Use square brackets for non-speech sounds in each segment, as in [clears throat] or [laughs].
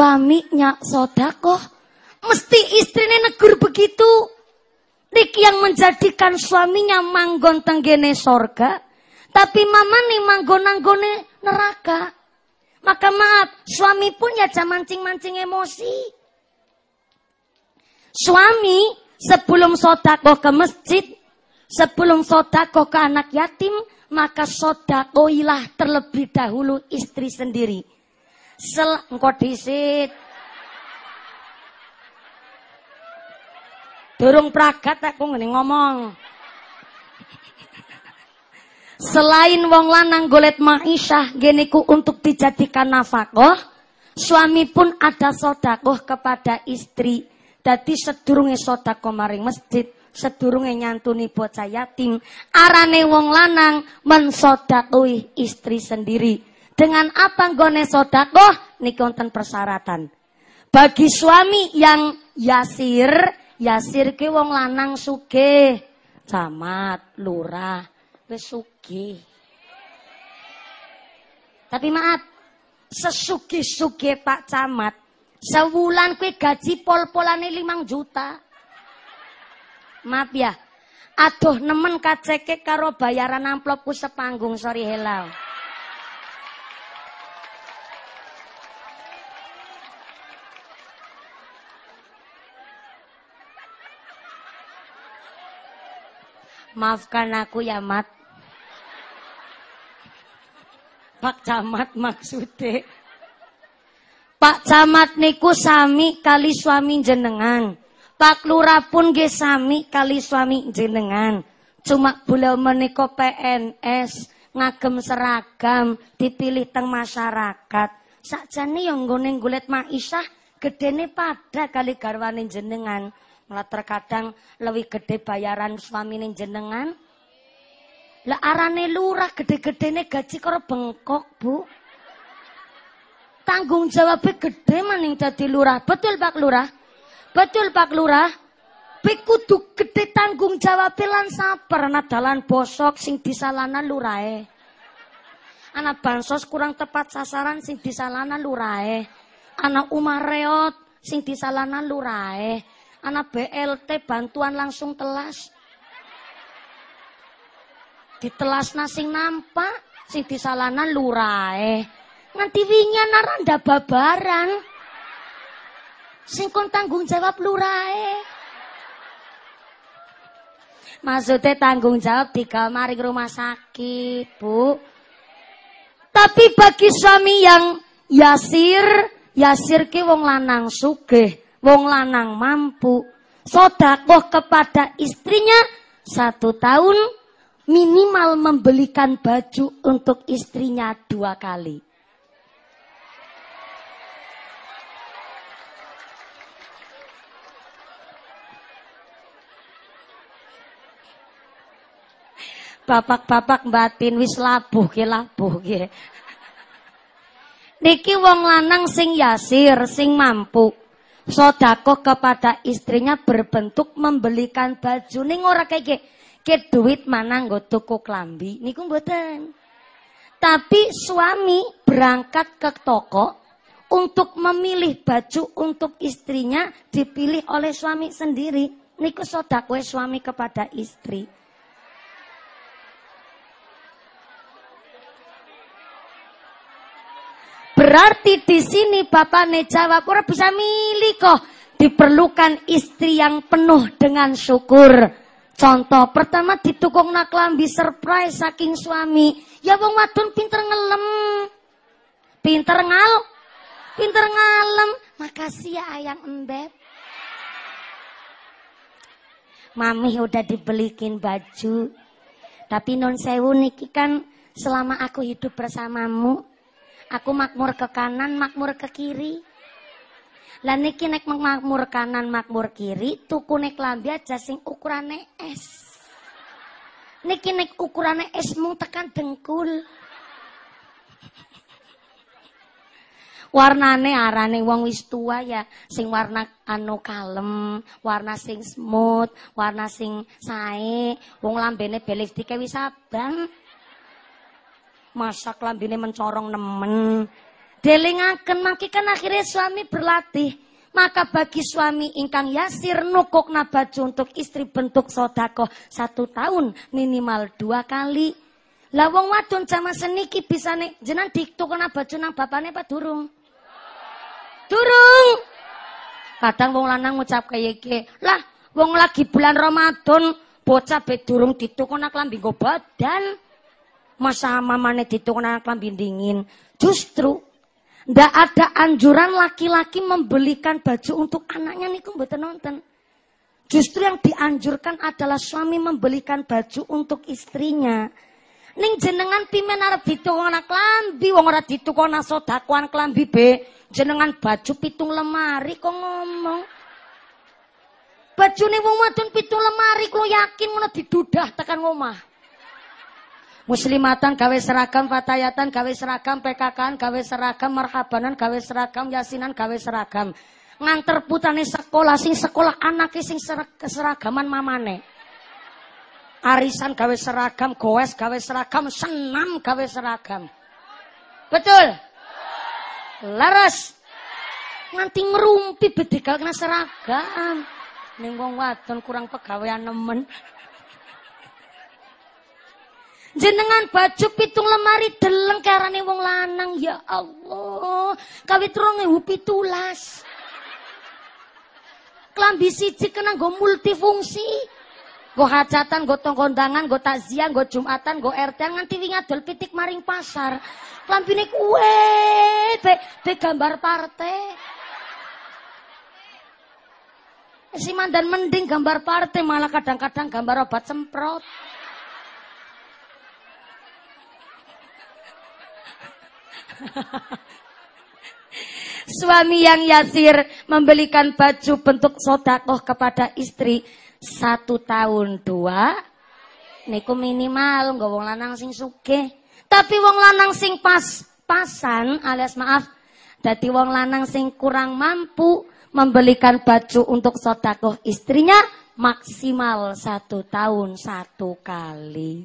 suaminya sodakoh. Mesti istrinya negur begitu. Niki yang menjadikan suaminya manggon tenggene sorga. Tapi mama nih manggon nanggone neraka. Maka maaf, suami pun ya jangan mancing-mancing emosi. Suami sebelum sodakoh ke masjid, sebelum sodakoh ke anak yatim, maka sodakoilah terlebih dahulu istri sendiri. Sel engkau disit. Durung pragat aku ngene ngomong. Selain wong lanang golet ma'isyah geniku untuk dijadikan nafkah, suami pun ada sodakoh kepada istri. Dadi sedurunge sodakoh maring masjid, sedurunge nyantuni bocah yatim, arane wong lanang mensodakoi istri sendiri. Dengan apa gone sodakoh? Niki wonten persyaratan. Bagi suami yang yasir, yasir ke wong lanang suge, camat, lurah, wis. Tapi maaf, sesugi-sugi Pak Camat, sewulan kue gaji pol-polane limang juta. Maaf ya, aduh nemen kaceke karo bayaran amplopku sepanggung, sorry helau. Maafkan aku ya, Mat. Pak Camat maksudnya. Pak Camat niku sami kali suami jenengan. Pak Lurah pun ge sami kali suami jenengan. Cuma beliau meniko PNS, ngagem seragam, dipilih teng masyarakat. Sakjane yang nggone gulet maisah gedene pada kali garwane jenengan. Malah terkadang lebih gede bayaran suami jenengan lah arane lurah gede-gedene gaji karo bengkok, Bu. Tanggung jawabnya gede maning dadi lurah. Betul Pak Lurah? Betul Pak Lurah? Pikudu gede tanggung jawab lan sabar ana dalan bosok sing disalana lurahe. Ana bansos kurang tepat sasaran sing disalana lurahe. Ana umar reot sing disalana lurahe. Ana BLT bantuan langsung telas. Ditelas nasing nampak sing disalana lurae. Nganti wingi ana babaran. Sing kon tanggung jawab lurae. Maksudnya tanggung jawab di kamar rumah sakit, Bu. Tapi bagi suami yang yasir, yasir ke wong lanang sugih, wong lanang mampu, sodakoh kepada istrinya satu tahun minimal membelikan baju untuk istrinya dua kali. Bapak-bapak batin wis labuh ke labuh ke. Niki wong lanang sing yasir, sing mampu. Sodako kepada istrinya berbentuk membelikan baju. Ning ora kayak ke duit mana nggo tuku klambi niku mboten. Tapi suami berangkat ke toko untuk memilih baju untuk istrinya dipilih oleh suami sendiri. Niku sodakwe suami kepada istri. Berarti di sini bapak jawab ora bisa milih kok. Diperlukan istri yang penuh dengan syukur. Contoh pertama ditukung nak lambi surprise saking suami. Ya wong wadon pinter ngelem. Pinter ngal. Pinter ngalem. Makasih ya ayang embeb. Mami udah dibelikin baju. Tapi non sewu niki kan selama aku hidup bersamamu. Aku makmur ke kanan, makmur ke kiri. Lah niki nek makmur kanan makmur kiri, tuku nek lambi aja sing ukurane es. Niki nek ukurane es mung tekan dengkul. [laughs] Warnane arane wong wis tua ya, sing warna anu kalem, warna sing smooth, warna sing sae, wong lambene belistike wis abang. Masak lambene mencorong nemen. Delingaken mangkikan akhirnya suami berlatih. Maka bagi suami ingkang yasir nukuk baju untuk istri bentuk sodako satu tahun minimal dua kali. Lah wong wadon zaman seniki bisa nih jenan diktukna baju nang bapane apa durung? Durung. Kadang wong lanang ngucap kayak iki, lah wong lagi bulan Ramadan bocah be durung ditukuna klambi nggo badan. Masa mamane ditukuna klambi dingin. Justru ndak ada anjuran laki-laki membelikan baju untuk anaknya niku mboten nonton. Justru yang dianjurkan adalah suami membelikan baju untuk istrinya. Ning jenengan pimen arep ditukona klambi wong ora ditukona sedakuan klambi be. Jenengan baju pitung lemari kok ngomong. Bajune wong wadon pitung lemari kula yakin ngono didudah tekan omah. Muslimatan gawe seragam, fatayatan gawe seragam, PKK gawe seragam, marhabanan gawe seragam, yasinan gawe seragam. Nganter putane sekolah sing sekolah anake sing seragaman mamane. Arisan gawe seragam, goes gawe seragam, senam gawe seragam. Betul? Laras. Nganti ngerumpi bedegal kena seragam. Ning wong wadon kurang pegawaian nemen. Jenengan baju pitung lemari deleng karane wong lanang ya Allah. Kawit 2017. Klambi siji kena nggo multifungsi. Go hajatan, go tongkondangan, go takziah, go jumatan, go RT nganti wingi adol pitik maring pasar. Klampine kuwe be, be gambar partai. Si mandan mending gambar partai malah kadang-kadang gambar obat semprot. [laughs] Suami yang yasir membelikan baju bentuk sodakoh kepada istri satu tahun dua niku minimal nggak wong lanang sing suke tapi wong lanang sing pas pasan alias maaf dadi wong lanang sing kurang mampu membelikan baju untuk sodakoh istrinya maksimal satu tahun satu kali.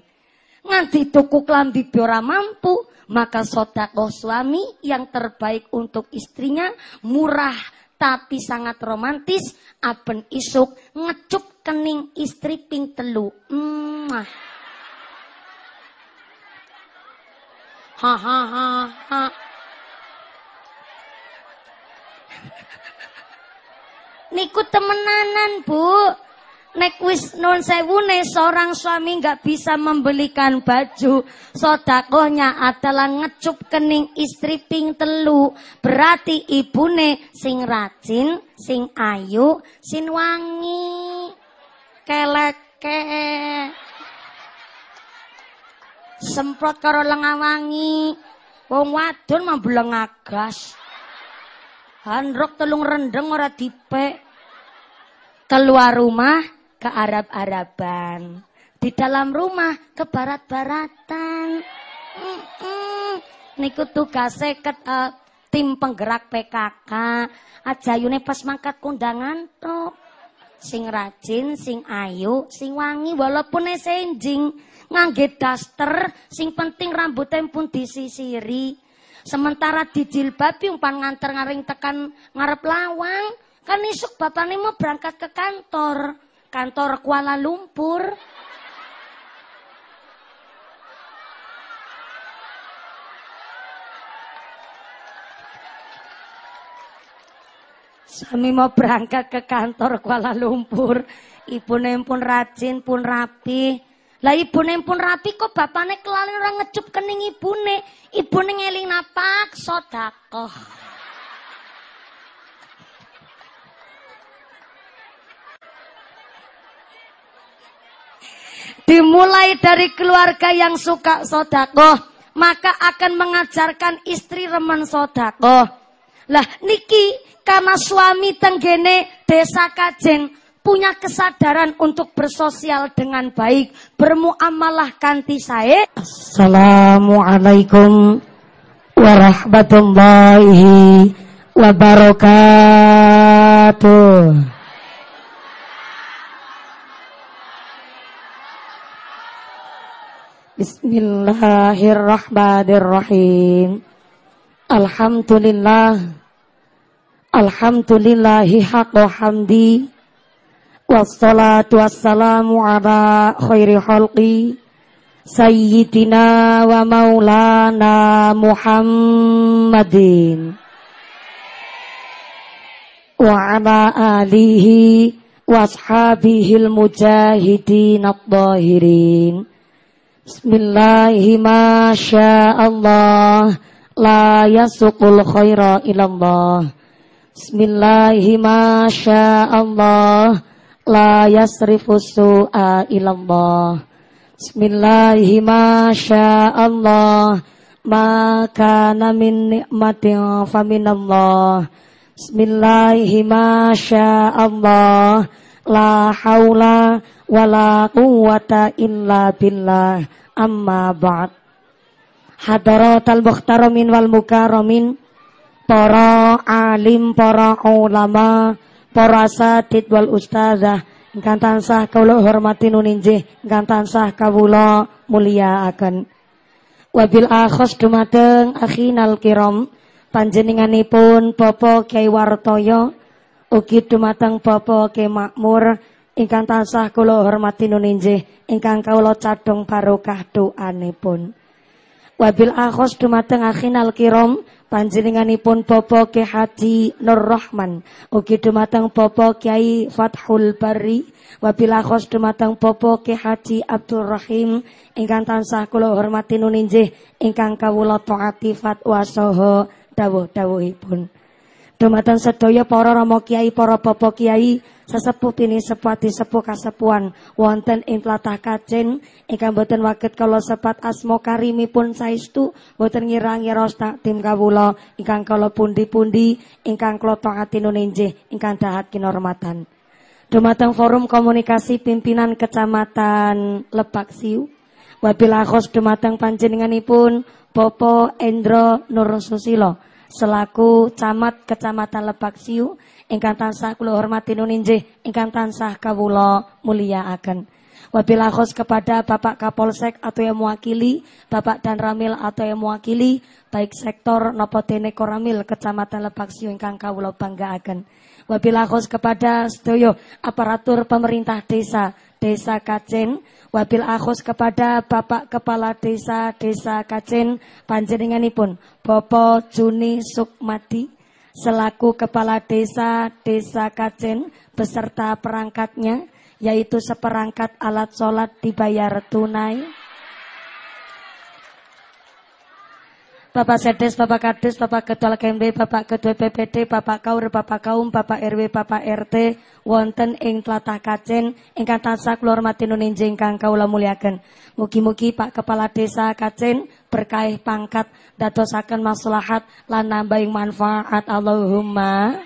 Nganti tuku klambi biora mampu maka sodakoh suami yang terbaik untuk istrinya murah tapi sangat romantis aben isuk ngecup kening istri ping telu. Mwah. Ha ha ha ha. Niku temenanan, Bu. Nek wis non sewune seorang suami nggak bisa membelikan baju, sodakohnya adalah ngecup kening istri ping telu. Berarti ibune sing rajin, sing ayu, sing wangi keleke. Semprot karo lengawangi. Wong wadon mah agas. Handrok telung rendeng ora dipek. Keluar rumah ke Arab-Araban. Di dalam rumah ke barat-baratan. Mm -mm. Niku tugasnya ke uh, tim penggerak PKK. Ajayune pas mangkat kundangan tok sing rajin, sing ayu, sing wangi walaupun senjing ngangge daster, sing penting rambutnya pun disisiri. Sementara di jilbab umpan nganter ngaring tekan ngarep lawang, kan isuk bapaknya mau berangkat ke kantor, kantor Kuala Lumpur. Suami mau berangkat ke kantor Kuala Lumpur. Ibu pun rajin, pun rapi. Lah ibu pun rapi kok bapaknya kelali orang ngecup kening ibune. Ibune ngeling napak sodakoh. Dimulai dari keluarga yang suka sodakoh, maka akan mengajarkan istri remen sodakoh. Lah niki karena suami tenggene desa Kajeng punya kesadaran untuk bersosial dengan baik, bermuamalah kanti saya. Assalamualaikum warahmatullahi wabarakatuh. Bismillahirrahmanirrahim. Alhamdulillah. Alhamdulillahi haqqa hamdi. Wassalatu wassalamu ala khairi khalqi Sayyidina wa maulana Muhammadin. Wa ala alihi Washabihil mujahidin at-tahirin Bismillahi masya Allah La yasuqul khaira ilallah Bismillahi masya Allah La yasrifu su'a ilallah Bismillahi masya Allah Maka min nikmatin faminallah Bismillahi masya Allah La hawla wa la quwata illa billah. Amma ba'd. Hadaratal muhtaramin wal mukaramin Para alim, para ulama Para satid wal ustazah. Ingkang tansah kawula hormati nuninjih ingkang tansah kawula mulyakaken wabil akhos dumateng akhinal kiram. Panjenenganipun Bapak Kyai Wartoyo ugi dumateng Kyai Makmur ingkang tansah kula hormati nuninjih ingkang kawula cadhong barokah doanipun wabil akhos dumateng akhinal kiram panjenenganipun Bapak Ki Haji Nur Rahman. Ugi dumateng Bapak Kiai Fathul Bari. Wabila khos dumateng Bapak Ki Haji Abdul Rahim ingkang tansah kula hormati nuninjih ingkang kawula taati fatwa saha dawuh-dawuhipun dumateng sedaya para rama kiai para bapak kiai sesepuh ini sepati sepuh kasepuan wonten ing tlatah Kacen ingkang boten waket kala sepat asma karimipun saestu boten ngira-ngira tim kawula ingkang kala pundi-pundi ingkang taati nunenjih ingkang dahat kinormatan. Dumateng Forum Komunikasi Pimpinan Kecamatan Lebak Siu. Wabil akhos dumateng panjenenganipun Popo Endro Nur Susilo selaku camat Kecamatan Lebak Siu ingkang tansah kula hormati nuninjih ingkang tansah kawula mulyakaken. Wabil khos kepada Bapak Kapolsek atau yang mewakili, Bapak Dan Ramil atau yang mewakili, baik sektor nopo dene koramil Kecamatan Lebak Siu ingkang kawula banggaaken. Wabil khos kepada sedaya aparatur pemerintah desa, Desa Kacen, wabil akhos kepada Bapak Kepala Desa Desa Kacen panjenenganipun Bapak Juni Sukmadi selaku Kepala Desa Desa Kacen beserta perangkatnya yaitu seperangkat alat sholat dibayar tunai. Bapak Sedes, Bapak Kades, Bapak Ketua KMD, Bapak Ketua PPD, Bapak Kaur, Bapak Kaum, Bapak RW, Bapak RT, wonten ing tlatah Kacen, ingkang tansah kula hormati nuninjing ingkang kawula mulyaken. Mugi-mugi Pak Kepala Desa Kacen berkah pangkat dadosaken maslahat lan nambahin manfaat Allahumma.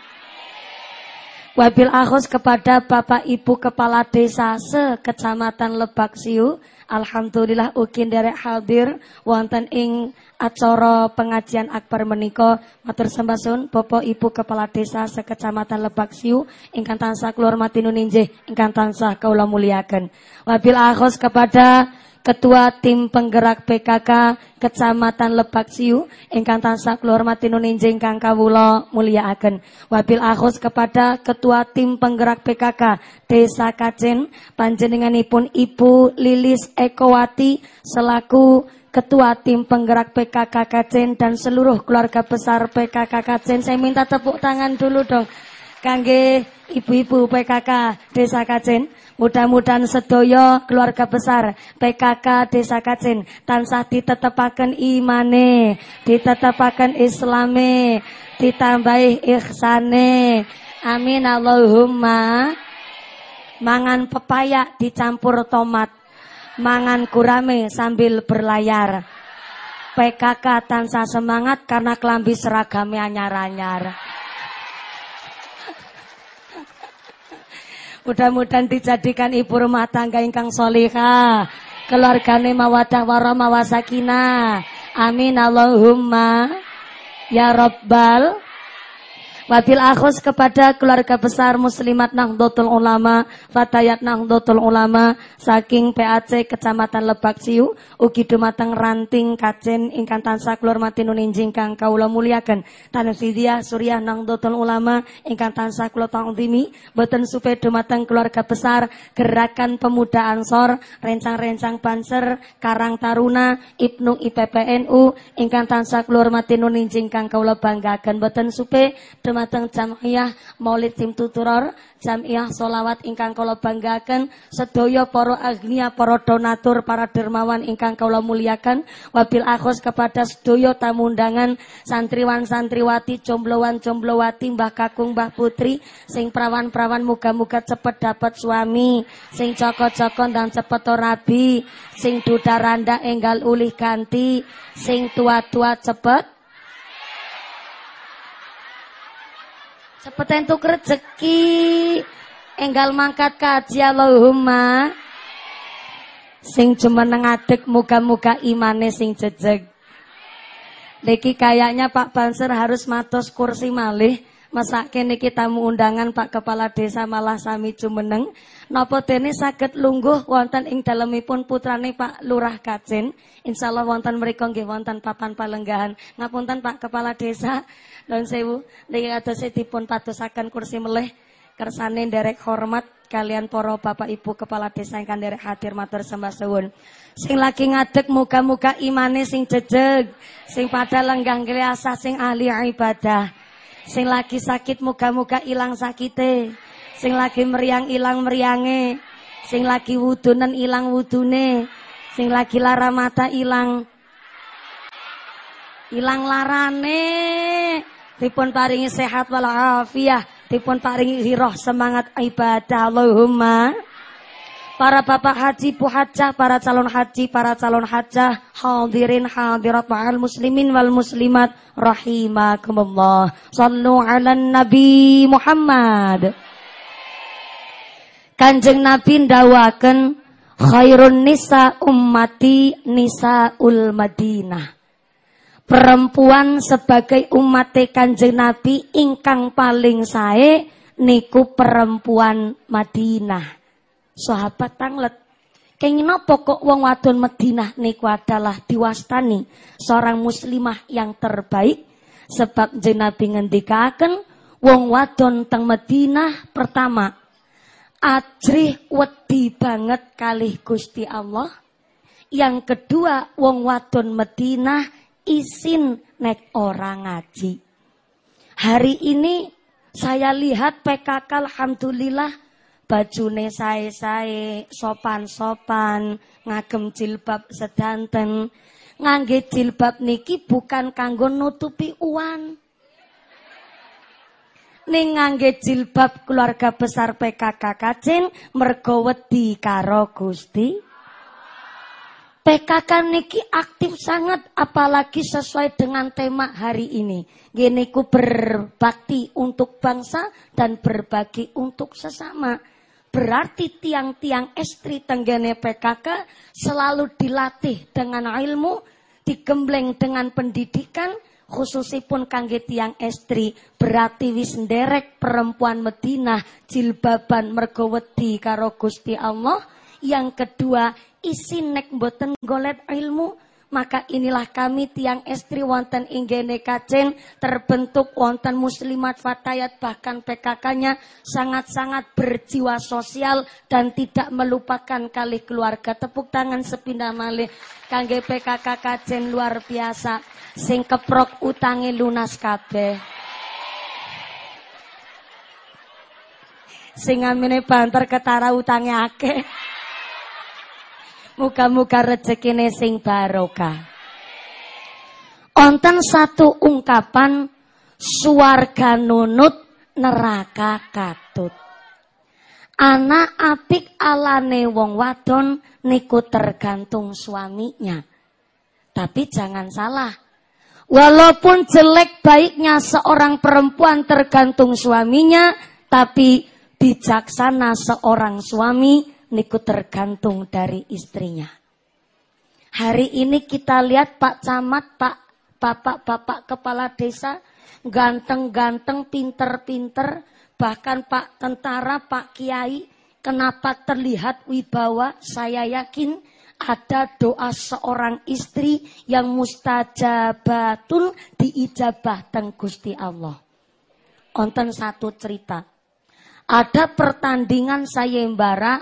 Wabil akhus kepada Bapak Ibu Kepala Desa se-Kecamatan Lebak Siu Alhamdulillah ukin derek hadir wonten ing acara pengajian akbar menika matur sembasun Bapak Ibu Kepala Desa sekecamatan Lebak Siu ingkang tansah kula hormati nuninjih ingkang tansah kaula muliakan. Wabil akhos kepada Ketua Tim Penggerak PKK Kecamatan Lebak Siu ingkang tansah kula hormati nuninjing kang kawula mulyakaken. Wabil akhus kepada Ketua Tim Penggerak PKK Desa Kacen panjenenganipun Ibu Lilis Ekowati selaku Ketua Tim Penggerak PKK Kacen dan seluruh keluarga besar PKK Kacen. Saya minta tepuk tangan dulu dong. Kangge ibu-ibu PKK Desa Kacen. Mudah-mudahan sedoyo keluarga besar PKK Desa Kacin tansah ditetepaken imane, ditetepaken islame, ditambahi ihsane. Amin Allahumma. Mangan pepaya dicampur tomat. Mangan kurame sambil berlayar. PKK tansah semangat karena kelambi seragamnya anyar-anyar. Mudah-mudahan dijadikan ibu rumah tangga ingkang solihah. Keluargane mawadah warahmah wasakinah. Amin Allahumma. Ya Rabbal. Wabil akhus kepada keluarga besar Muslimat Nahdlatul Ulama, Fatayat Nahdlatul Ulama saking PAC Kecamatan Lebak Siu ugi dumateng ranting kacen ingkang tansah kula hormati nuninjing kang kawula muliaken. Tanfidia Surya Nahdlatul Ulama ingkang tansah kula ta'zimi boten supe dumateng keluarga besar Gerakan Pemuda Ansor, rencang-rencang Banser, Karang Taruna, Ibnu IPPNU ingkang tansah kula hormati nuninjing kang kawula banggaken boten supe dumateng Jamiyah Maulid Simtuturor, Jamiyah Solawat ingkang kula banggaken, sedaya para agnia, para donatur, para dermawan ingkang kula muliakan, wabil akhos kepada sedaya tamu undangan, santriwan santriwati, jomblowan jomblowati, Mbah Kakung, Mbah Putri, sing prawan-prawan muga-muga cepet dapat suami, sing coko-coko dan cepet rabi, sing duda randa enggal ulih ganti, sing tua-tua cepet Cepet entuk rezeki. Enggal mangkat kaji Allahumma. Sing jumeneng ngadeg muga-muga imane sing jejeg. Niki kayaknya Pak Banser harus matos kursi malih. Masake niki tamu undangan Pak Kepala Desa malah sami jumeneng. Napa dene saged lungguh wonten ing dalemipun putrane Pak Lurah Kacin. Insyaallah wonten mriku nggih wonten papan palenggahan. Ngapunten Pak Kepala Desa. Nuwun sewu, niki kados dipun kursi melih kersane nderek hormat kalian para Bapak Ibu kepala desa ingkang nderek hadir matur sembah suwun. Sing lagi ngadeg muga-muga imane sing jejeg, sing pada lenggang kliasah sing ahli ibadah. Sing lagi sakit muga-muga ilang sakite. Sing lagi meriang ilang meriange. Sing lagi wudunen ilang wudune. Sing lagi lara mata ilang ilang larane dipun paringi sehat walafiah, dipun paringi hiroh semangat ibadah Allahumma. Para bapak haji, bu hajah, para calon haji, para calon hajah, hadirin hadirat ma'al muslimin wal muslimat rahimakumullah. Sallu ala Nabi Muhammad. Kanjeng Nabi ndawaken khairun nisa ummati nisaul Madinah perempuan sebagai umat Kanjeng Nabi ingkang paling sae niku perempuan Madinah. Sahabat tanglet. Kenging napa kok wong wadon Madinah niku adalah diwastani seorang muslimah yang terbaik sebab Jeneng Nabi ngendikaken wong wadon teng Madinah pertama ajrih wedi banget kalih Gusti Allah. Yang kedua wong wadon Madinah isin nek orang ngaji. Hari ini saya lihat PKK alhamdulillah bajune sae-sae, sopan-sopan, ngagem jilbab sedanten. Ngangge jilbab niki bukan kanggo nutupi uan. Ning ngangge jilbab keluarga besar PKK Kacin mergo wedi karo Gusti PKK niki aktif sangat apalagi sesuai dengan tema hari ini. Gini ku berbakti untuk bangsa dan berbagi untuk sesama. Berarti tiang-tiang estri tenggene PKK selalu dilatih dengan ilmu, digembleng dengan pendidikan, khususipun kangge tiang estri berarti wis nderek perempuan Medina jilbaban mergo wedi karo Gusti Allah. Yang kedua, isi nek boten golet ilmu maka inilah kami tiang estri wonten inggene kacen terbentuk wonten muslimat fatayat bahkan PKK-nya sangat-sangat berjiwa sosial dan tidak melupakan kali keluarga. Tepuk tangan sepindah malih kangge PKK kacen luar biasa sing keprok utangi lunas kabeh. Sing amine banter ketara utangi akeh Muga-muga rezekine sing barokah. Onten satu ungkapan suarga nunut neraka katut. Anak apik alane wong wadon niku tergantung suaminya. Tapi jangan salah. Walaupun jelek baiknya seorang perempuan tergantung suaminya, tapi bijaksana seorang suami niku tergantung dari istrinya. Hari ini kita lihat Pak Camat, Pak Bapak-bapak kepala desa ganteng-ganteng, pinter-pinter, bahkan Pak tentara, Pak Kiai, kenapa terlihat wibawa? Saya yakin ada doa seorang istri yang mustajabatun diijabah teng Gusti Allah. Onten satu cerita. Ada pertandingan sayembara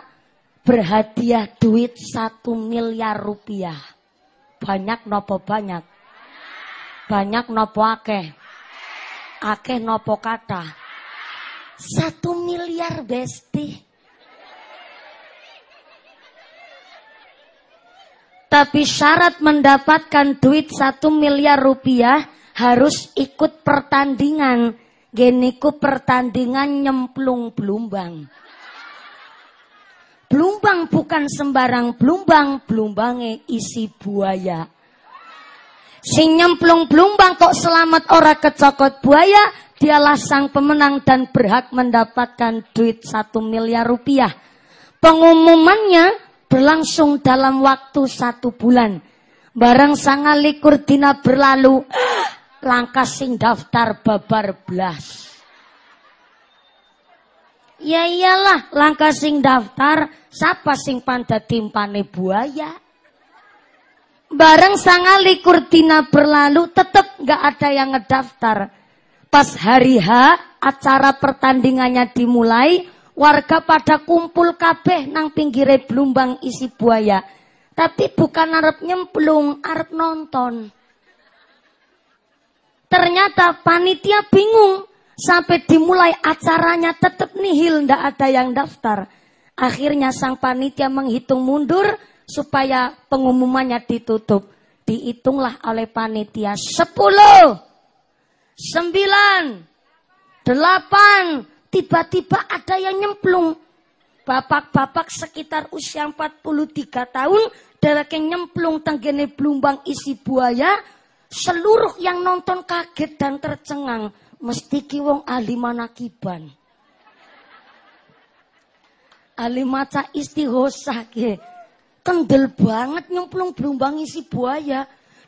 berhadiah duit satu miliar rupiah. Banyak nopo banyak? Banyak nopo akeh? Akeh nopo kata? Satu miliar besti. Tapi syarat mendapatkan duit satu miliar rupiah harus ikut pertandingan. Geniku pertandingan nyemplung belumbang. Belumbang bukan sembarang belumbang, belumbangnya isi buaya. Si nyemplung belumbang kok selamat ora kecokot buaya, dialah sang pemenang dan berhak mendapatkan duit satu miliar rupiah. Pengumumannya berlangsung dalam waktu satu bulan. Barang sangat likur dina berlalu, [gasps] langkah sing daftar babar blas. Ya iyalah, langkah sing daftar, siapa sing panda timpane buaya? Bareng sangat likur dina berlalu, tetep gak ada yang ngedaftar. Pas hari H, acara pertandingannya dimulai, Warga pada kumpul kabeh nang pinggire blumbang isi buaya. Tapi bukan arep nyemplung, arep nonton. Ternyata panitia bingung. Sampai dimulai acaranya tetap nihil, ndak ada yang daftar. Akhirnya sang panitia menghitung mundur supaya pengumumannya ditutup. Dihitunglah oleh panitia sepuluh, sembilan, delapan, tiba-tiba ada yang nyemplung. Bapak-bapak sekitar usia 43 tahun, yang nyemplung tenggene blumbang isi buaya, seluruh yang nonton kaget dan tercengang. Mesti kiwong ahli manakiban. Ahli maca ke. Kendel banget nyemplung blumbang isi buaya.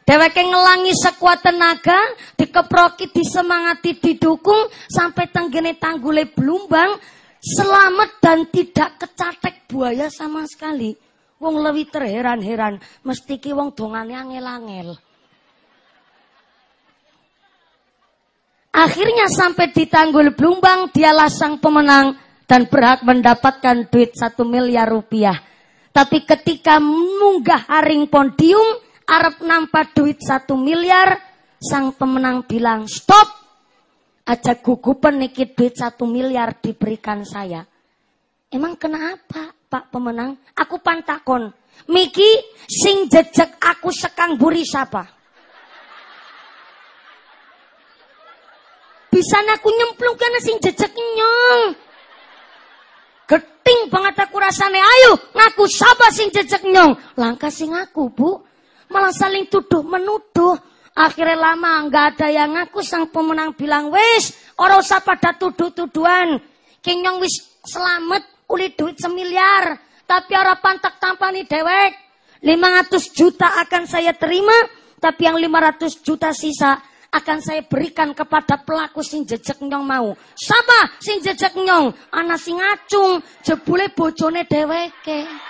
Dheweke ngelangi sekuat tenaga, dikeproki, disemangati, didukung sampai tenggene tanggule belumbang, selamat dan tidak kecatek buaya sama sekali. Wong lebih terheran-heran, mesti ki wong dongane angel-angel. Akhirnya sampai di tanggul belumbang, dialah sang pemenang dan berhak mendapatkan duit satu miliar rupiah. Tapi ketika munggah haring podium, Arab nampak duit satu miliar, sang pemenang bilang stop. Aja gugupan niki duit satu miliar diberikan saya. Emang kenapa Pak pemenang? Aku pantakon. Miki sing jejak aku sekang buri siapa? Bisa aku nyemplung karena sing jejak nyong. Geting banget aku rasane. Ayo ngaku siapa sing jejak nyong. Langkah sing aku bu malah saling tuduh menuduh. Akhirnya lama nggak ada yang ngaku sang pemenang bilang wis orang usah pada tuduh-tuduhan. Kenyong wis selamat uli duit semiliar. Tapi orang pantak tampani dewek. 500 juta akan saya terima. Tapi yang 500 juta sisa akan saya berikan kepada pelaku sing jejak nyong mau. Siapa sing jejak nyong? Anak sing ngacung, jebule bojone dheweke.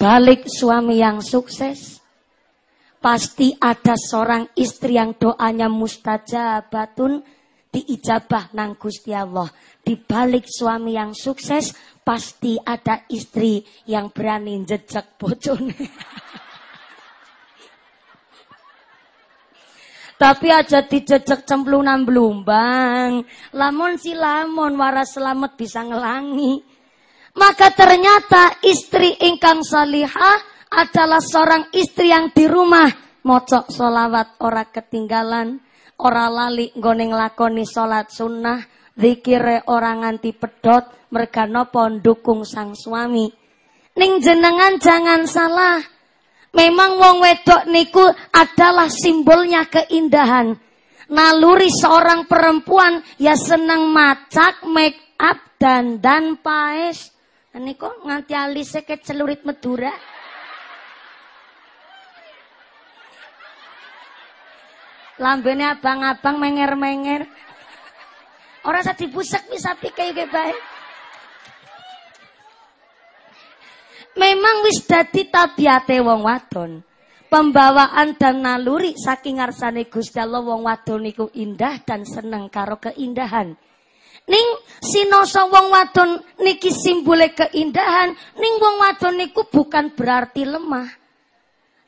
balik suami yang sukses, pasti ada seorang istri yang doanya mustajabatun diijabah nang Gusti Allah. Di balik suami yang sukses, pasti ada istri yang berani jejak bojone. [laughs] Tapi aja dijejak cemplungan belumbang. Lamun si lamun waras selamat bisa ngelangi. Maka ternyata istri ingkang salihah adalah seorang istri yang di rumah mocok solawat ora ketinggalan, ora lali nggone lakoni solat sunnah, zikire orang nganti pedot, mereka nopo dukung sang suami. Ning jenengan jangan salah. Memang wong wedok niku adalah simbolnya keindahan. Naluri seorang perempuan ya senang macak, make up, dan dan paes. Ini kok nganti alisnya kayak celurit Lambene abang-abang menger-menger. Orang saya dibusek bisa pikir kayak baik. Memang wis dadi tabiate wong wadon. Pembawaan dan naluri saking ngarsane Gusti Allah wong wadon niku indah dan seneng karo keindahan. Ning sinoso wong wadon niki simbole keindahan, ning wong wadon niku bukan berarti lemah.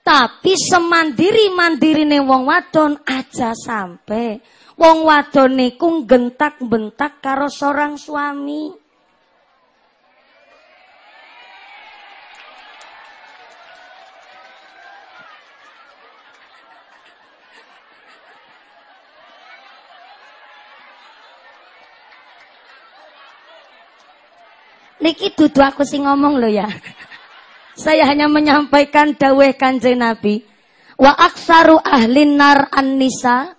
Tapi semandiri-mandirine wong wadon aja sampai wong wadon niku gentak-bentak karo seorang suami. Niki dudu aku sing ngomong lo ya. Saya hanya menyampaikan daweh kanjeng Nabi. Wa aksaru ahlin nar an-nisa.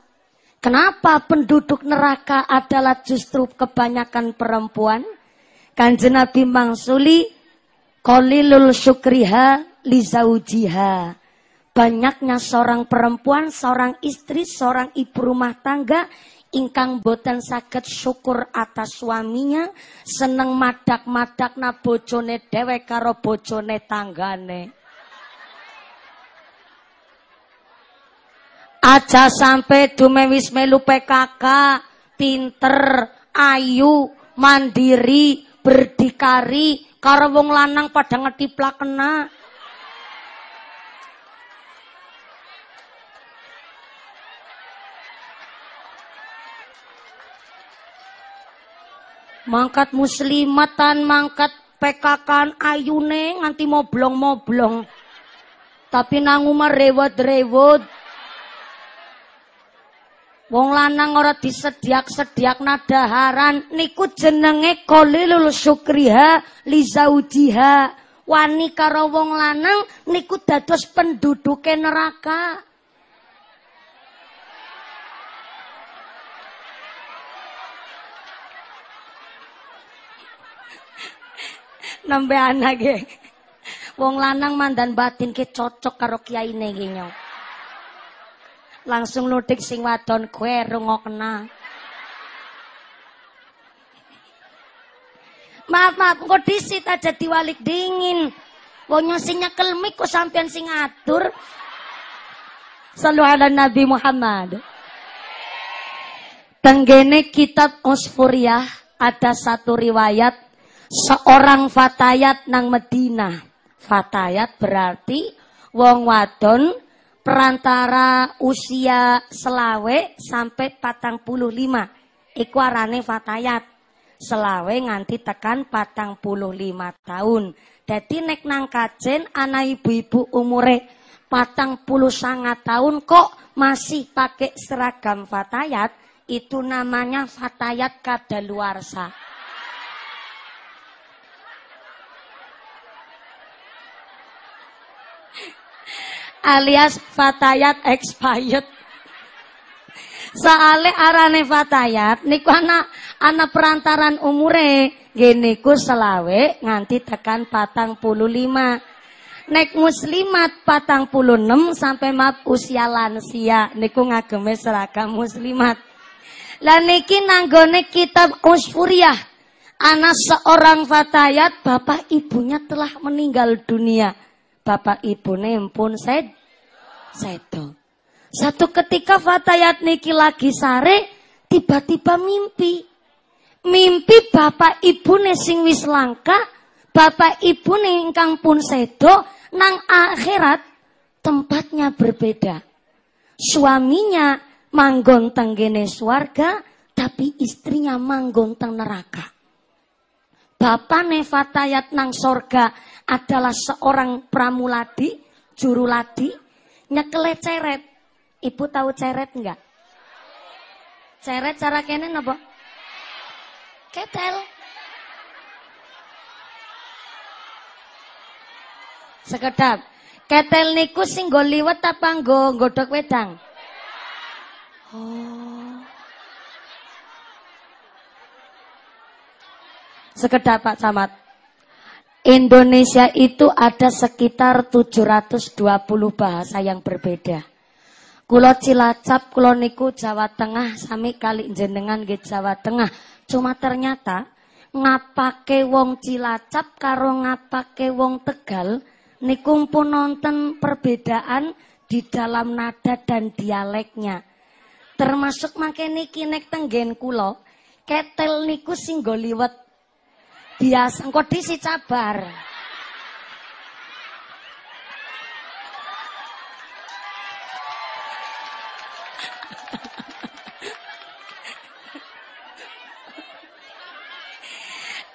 Kenapa penduduk neraka adalah justru kebanyakan perempuan? Kanjeng Nabi mangsuli qalilul syukriha li zaujiha. Banyaknya seorang perempuan, seorang istri, seorang ibu rumah tangga ingkang boten saged syukur atas suaminya, seneng madak-madak na bojone dewek karo bojone tanggane. Aja sampai dume wis melu PKK, pinter, ayu, mandiri, berdikari, karo wong lanang pada ngetiplak kena. Mangkat muslimatan, mangkat PKK ayune nganti moblong-moblong. Tapi nanguma rewot-rewot. Wong lanang ora disediak-sediak nadaharan niku jenenge qalilul syukriha li zaujiha. Wani karo wong lanang niku dados penduduke neraka. Nembe anak ge. Wong lanang mandan batin ke cocok karo kiai iki Langsung nutik sing wadon kowe rungokna. Maaf, maaf, kok disit aja diwalik dingin. Wong sing nyekel mik kok sampean sing ngatur. Sallu Nabi Muhammad. Tenggene kitab Usfuriyah ada satu riwayat seorang fatayat nang Medina. Fatayat berarti wong wadon perantara usia selawe sampai patang puluh lima. Iku arane fatayat. Selawe nganti tekan patang puluh lima tahun. Jadi nek nang kajen anak ibu-ibu umure patang puluh sangat tahun kok masih pakai seragam fatayat. Itu namanya fatayat kadaluarsa. Alias fatayat expired. Soale arane fatayat niku anak anak perantaran umure gini ku selawe nganti tekan patang puluh lima. Nek muslimat patang puluh enam sampai map usia lansia niku ngageme seragam muslimat. Lah niki nanggone kitab Usfuriyah. Anak seorang fatayat bapak ibunya telah meninggal dunia bapak ibu pun sed sedo. Satu ketika Fatayat niki lagi sare, tiba-tiba mimpi. Mimpi bapak ibu sing wis langka, bapak ibu ingkang pun sedo, nang akhirat tempatnya berbeda. Suaminya manggon tenggene swarga, tapi istrinya manggon teng neraka. Bapak Nefatayat nang sorga adalah seorang pramuladi, juruladi, nyekele ceret. Ibu tahu ceret enggak? Ceret cara kene napa? Ketel. Sekedap. Ketel niku sing nggo liwet apa nggo nggodhok wedang? Oh. Sekedap Pak Camat. Indonesia itu ada sekitar 720 bahasa yang berbeda. Kulo Cilacap, kulo niku Jawa Tengah, sami kali jenengan nggih Jawa Tengah. Cuma ternyata ngapake wong Cilacap karo ngapake wong Tegal niku pun nonton perbedaan di dalam nada dan dialeknya. Termasuk make niki nek tenggen kulo, ketel niku sing biasa engko disi cabar.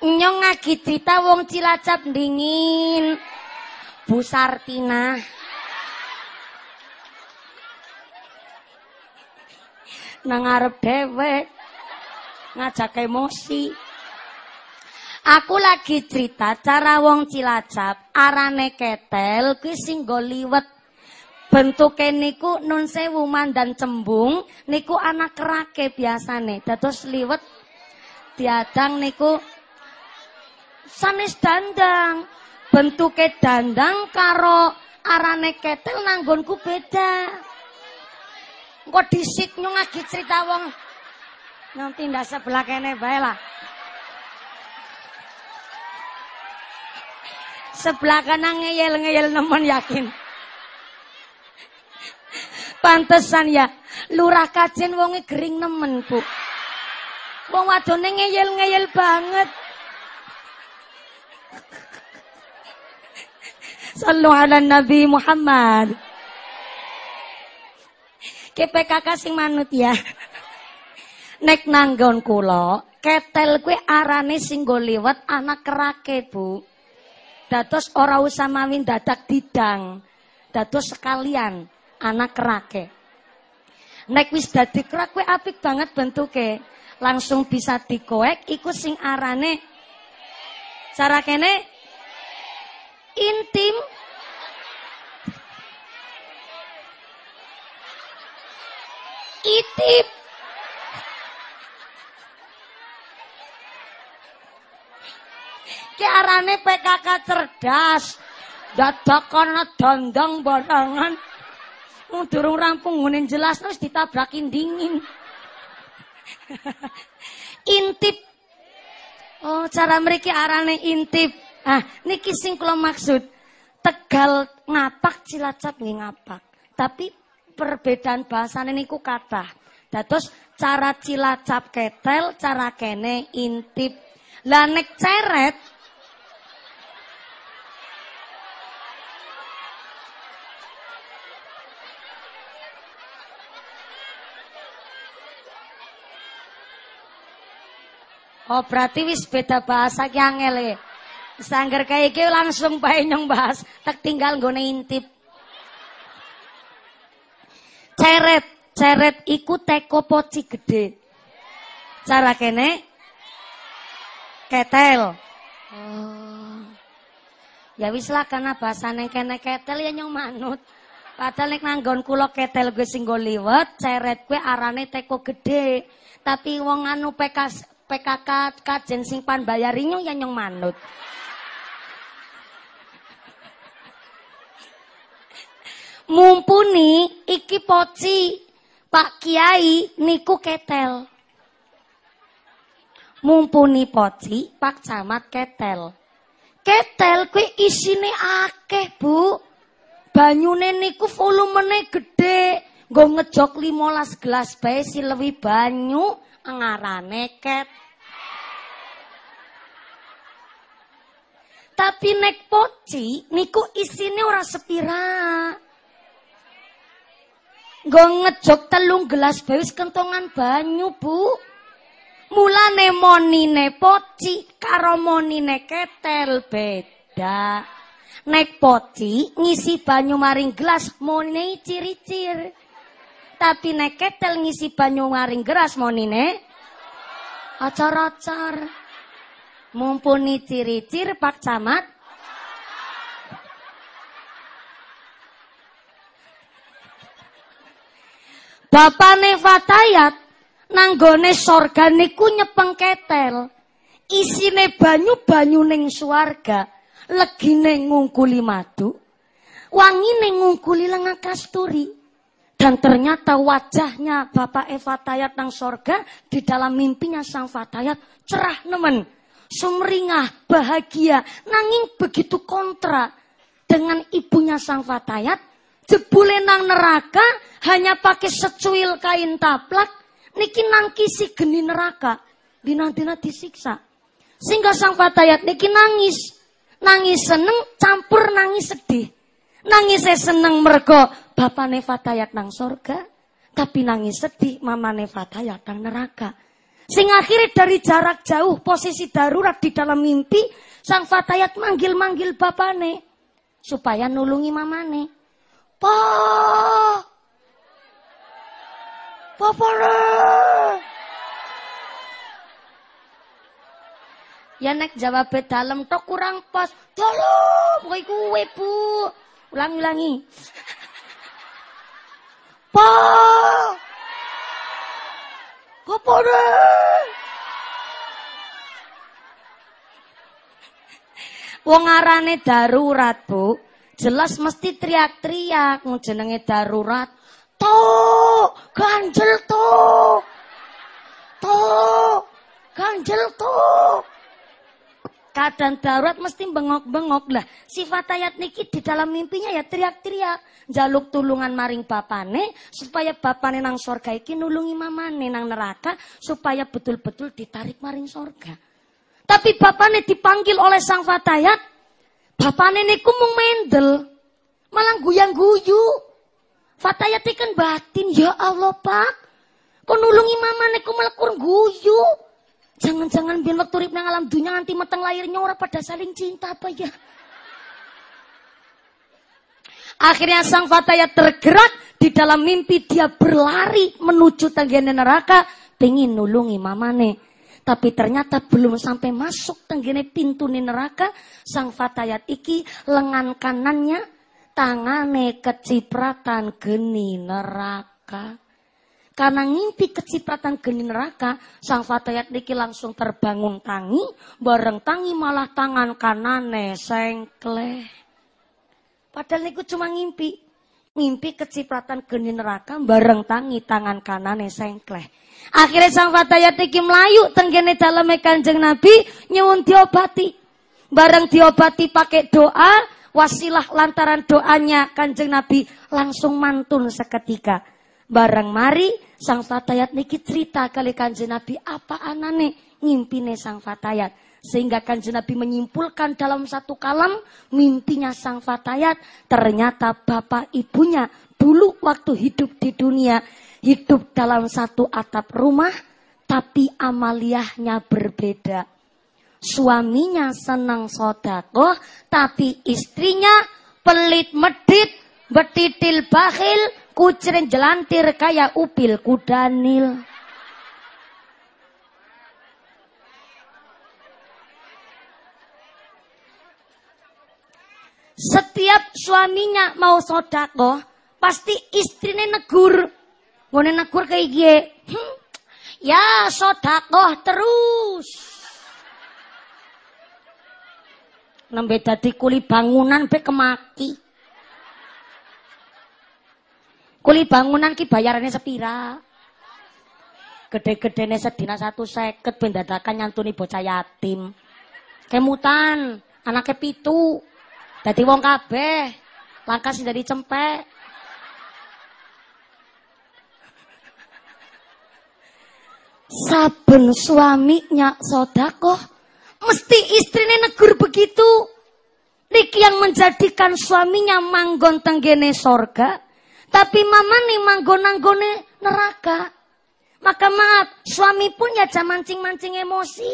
Nyong cerita wong Cilacap dingin. Bu Sartina. Nang arep ngajak emosi. Aku lagi cerita cara wong Cilacap arane ketel kuwi sing liwet. Bentuke niku nun sewu dan cembung niku anak kerake biasane. Dados liwet diadang niku sanes dandang. Bentuke dandang karo arane ketel nanggonku beda. Engko disit lagi cerita wong nanti ndak sebelah kene bae lah. Sebelah kanan ngeyel-ngeyel nemen yakin. Pantesan ya, lurah kajen wonge gering nemen, Bu. Wong wadone ngeyel-ngeyel banget. Sallu ala Nabi Muhammad. KPKK sing manut ya. Nek nanggon kula, ketel kuwi arane sing liwet anak kerake, Bu. Dados ora usah mawin dadak didang. Dados sekalian anak kerake. Nek wis dadi kerak kuwi apik banget bentuke. Langsung bisa dikoek iku sing arane cara kene intim itip Ki arane PKK cerdas. Dadakan dandang barangan. Wong durung rampung ngene jelas terus ditabrakin dingin. [laughs] intip. Oh, cara mriki arane intip. Ah, niki sing kula maksud. Tegal ngapak Cilacap nggih ngapak. Tapi perbedaan bahasane niku kathah. Dados cara Cilacap ketel, cara kene intip. Lah nek ceret Oh berarti wis beda bahasa ki angel e. Sangger kayak iki langsung bae nyong bahas, tak tinggal nggone intip. Ceret, ceret iku teko poci gede. Cara kene ketel. Oh. Ya wis lah karena bahasane kene ketel ya nyong manut. Padahal nek nanggon kula ketel gue sing liwet, ceret gue arane teko gede. Tapi wong anu pekas PKK kajen sing pan bayari nyong ya nyong manut. Mumpuni iki poci Pak Kiai niku ketel. Mumpuni poci Pak Camat ketel. Ketel kuwi isine akeh, Bu. Banyune niku volumene gede. Nggo ngejok 15 gelas bae silewi banyu ngarane ket. Tapi nek poci niku isine ora sepira. Nggo ngejok telung gelas bewis kentongan banyu, Bu. Mulane monine poci karo monine ketel beda. Nek poci ngisi banyu maring gelas monine ciri-ciri. Tapi nek ketel ngisi banyu maring geras monine acar-acar. Mumpuni ciri-ciri Pak Camat. Bapane Fatayat nanggone sorga niku nyepeng ketel. Isine banyu-banyu ning swarga. legine ngungkuli madu, wangine ngungkuli lengan kasturi. Dan ternyata wajahnya Bapak Eva Tayat nang sorga di dalam mimpinya sang Fatayat cerah nemen, sumringah, bahagia, nanging begitu kontra dengan ibunya sang Fatayat, jebule nang neraka hanya pakai secuil kain taplak, niki nangkisi geni neraka, dina-dina disiksa. Sehingga sang Fatayat niki nangis, nangis seneng campur nangis sedih. Nangis seneng mergo bapane Fatayat nang sorga, tapi nangis sedih mamane Fatayat nang neraka. Sing akhirnya dari jarak jauh posisi darurat di dalam mimpi, sang Fatayat manggil-manggil bapane supaya nulungi mamane. Pa! Bapane! Ya nek jawab dalam tok kurang pas. Tolong, kowe kuwe, Bu. Ulangi-ulangi. Pa! Kapore? Wong arane darurat, Bu. Jelas mesti teriak-teriak jenenge darurat. Tok, ganjel tok. Tok, ganjel tok keadaan darurat mesti bengok-bengok lah. Sifat ayat niki di dalam mimpinya ya teriak-teriak, jaluk tulungan maring bapane supaya bapane nang sorga iki nulungi mamane nang neraka supaya betul-betul ditarik maring sorga. Tapi bapane dipanggil oleh sang fatayat, bapane niku mung mendel, malah guyang-guyu. Fatayat kan batin, ya Allah pak, kau nulungi mamane ku melekur guyu. Jangan-jangan biar waktu nang alam dunia nanti meteng lahirnya orang pada saling cinta apa ya? Akhirnya sang Fataya tergerak di dalam mimpi dia berlari menuju tenggene neraka pengen nulungi mamane. Tapi ternyata belum sampai masuk tenggene pintu neraka sang Fatayat iki lengan kanannya tangane kecipratan geni neraka. Karena ngimpi kecipratan geni neraka, sang fatayat niki langsung terbangun tangi, bareng tangi malah tangan kanane sengkleh. Padahal niku cuma ngimpi. Ngimpi kecipratan geni neraka, bareng tangi tangan kanane sengkleh. Akhirnya sang fatayat niki melayu tenggene dalam kanjeng Nabi nyuwun diobati. Bareng diobati pakai doa, wasilah lantaran doanya kanjeng Nabi langsung mantun seketika. Bareng mari sang fatayat niki cerita kali kanjeng Nabi apa anane ngimpine sang fatayat. Sehingga kanjeng Nabi menyimpulkan dalam satu kalam mimpinya sang fatayat. Ternyata bapak ibunya dulu waktu hidup di dunia. Hidup dalam satu atap rumah. Tapi amaliyahnya berbeda. Suaminya senang sodakoh. Tapi istrinya pelit medit. Betitil bakhil kucren jelantir kayak upil kudanil. Setiap suaminya mau sodako, pasti istrinya negur. Ngone negur kayak gie. Hmm, ya sodako terus. Nembe dadi kuli bangunan be kemaki. Kuli bangunan ki bayarannya sepira. Gede-gedene sedina satu seket bendadakan nyantuni bocah yatim. Kemutan, anaknya pitu. Dadi wong kabeh. Langkah sing dari cempek. Saben suaminya sodako, mesti istrinya negur begitu. Niki yang menjadikan suaminya manggon tenggene sorga, tapi mama nih manggon-anggone neraka. Maka maaf, suami pun ya jangan mancing-mancing emosi.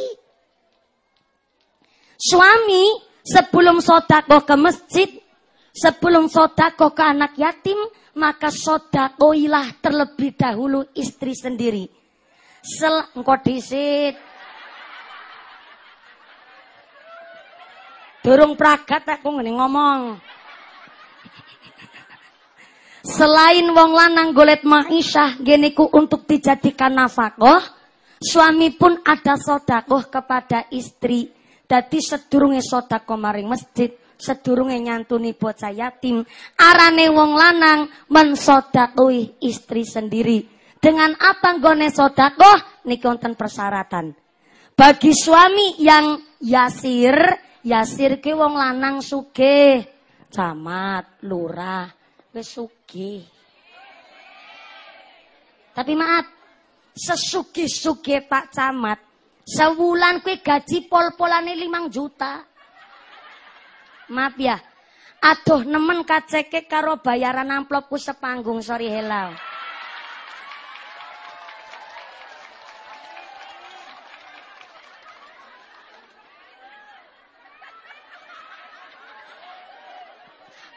Suami sebelum sodako ke masjid, sebelum sodako ke anak yatim, maka sodakoilah terlebih dahulu istri sendiri. Sel engkau disit. Durung pragat aku ngomong. Selain wong lanang golet ma'isyah geniku untuk dijadikan nafkah, suami pun ada sodakoh kepada istri. Dadi sedurunge sedekah maring masjid, sedurunge nyantuni bocah yatim, arane wong lanang mensodakoi istri sendiri. Dengan apa nggone sodakoh? Niki wonten persyaratan. Bagi suami yang yasir, yasir ke wong lanang sugih, camat, lurah, sugih. Tapi maaf, sesugih-sugih Pak Camat, sewulan kue gaji pol-polane limang juta. Maaf ya, aduh nemen kaceke karo bayaran amplopku sepanggung, sorry helau.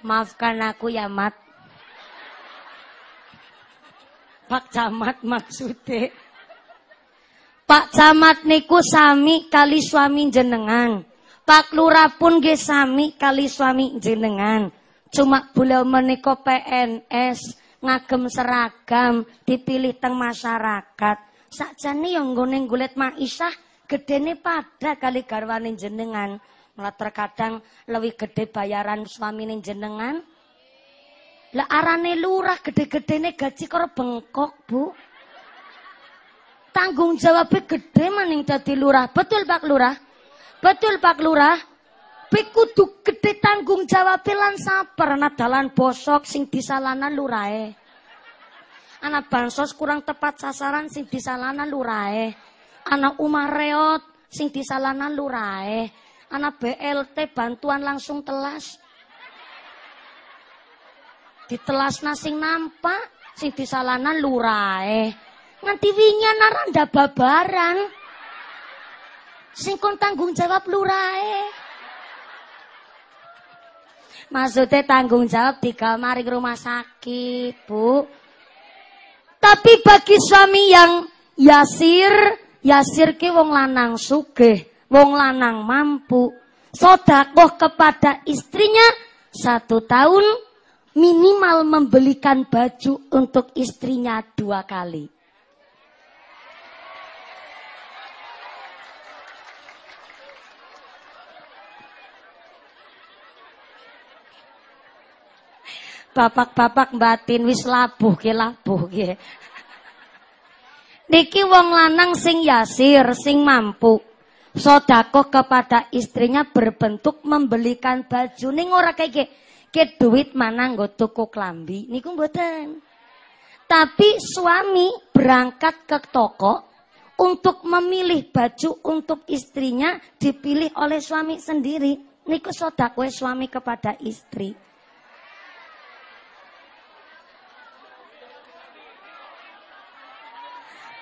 Maafkan aku ya, Mat. Pak Camat maksudnya. Pak Camat niku sami kali suami jenengan. Pak Lurah pun ge sami kali suami jenengan. Cuma beliau menika PNS ngagem seragam dipilih teng masyarakat. Sakjane yang nggone gulet maisah gedene pada kali garwane jenengan. Malah terkadang lebih gede bayaran suami jenengan. Lah arane lurah gede-gedene gaji karo bengkok, Bu. Tanggung jawabnya gede maning dadi lurah. Betul Pak Lurah? Betul Pak Lurah? Pikudu gede tanggung jawab lan sabar ana dalan bosok sing disalana lurahe. Ana bansos kurang tepat sasaran sing disalana lurahe. Ana umar reot sing disalana lurahe anak BLT bantuan langsung telas. Ditelas nasing nampak, sing disalana lurae. Nganti wingi naranda babaran. Sing kon tanggung jawab lurae. Maksudnya tanggung jawab di kamar rumah sakit, Bu. Tapi bagi suami yang yasir, yasir ke wong lanang sugih wong lanang mampu sodakoh kepada istrinya satu tahun minimal membelikan baju untuk istrinya dua kali. Bapak-bapak batin wis labuh ke labuh ke. Niki wong lanang sing yasir, sing mampu sodako kepada istrinya berbentuk membelikan baju. Ning ora kayak ke duit mana nggo tuku klambi. Niku mboten. Tapi suami berangkat ke toko untuk memilih baju untuk istrinya dipilih oleh suami sendiri. Niku sodako suami kepada istri.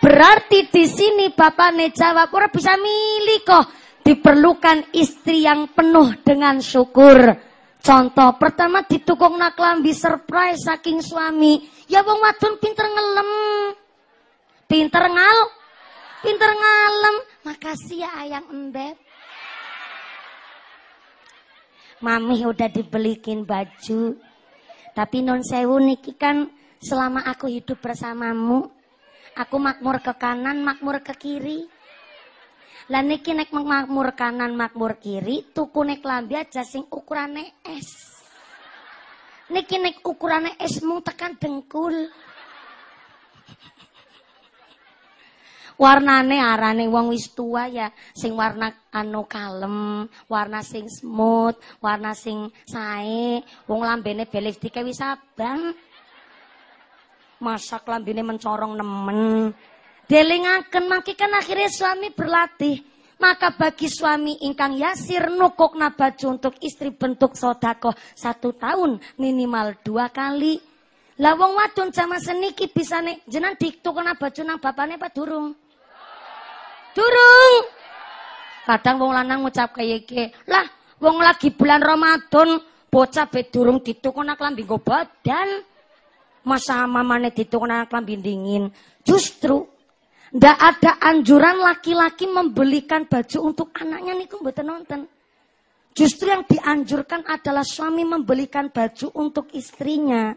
Berarti di sini Bapak jawab orang bisa milih kok. Diperlukan istri yang penuh dengan syukur. Contoh pertama ditukung nak lambi surprise saking suami. Ya wong wadon pinter ngelem. Pinter ngal. Pinter ngalem. Makasih ya ayang embet. Mami udah dibelikin baju. Tapi non sewu niki kan selama aku hidup bersamamu Aku makmur ke kanan, makmur ke kiri. Lah niki nek makmur kanan, makmur kiri, tuku nek lambi aja sing ukurane es. Niki nek ukurane es mung tekan dengkul. [laughs] Warnane arane wong wis tua ya, sing warna anu kalem, warna sing smooth, warna sing sae, wong lambene belistike wis abang masak lambine mencorong nemen. Delingaken mangkikan akhirnya suami berlatih. Maka bagi suami ingkang yasir nukuk baju untuk istri bentuk sodako satu tahun minimal dua kali. Lawang wadon sama seniki bisa nih jenan diktukna baju nang bapaknya apa durung? Durung. Kadang wong lanang ngucap kayak ke, lah wong lagi bulan Ramadan bocah be durung ditukuna klambi go badan masa mamane ditukar klambi dingin. Justru ndak ada anjuran laki-laki membelikan baju untuk anaknya niku mboten nonton. Justru yang dianjurkan adalah suami membelikan baju untuk istrinya.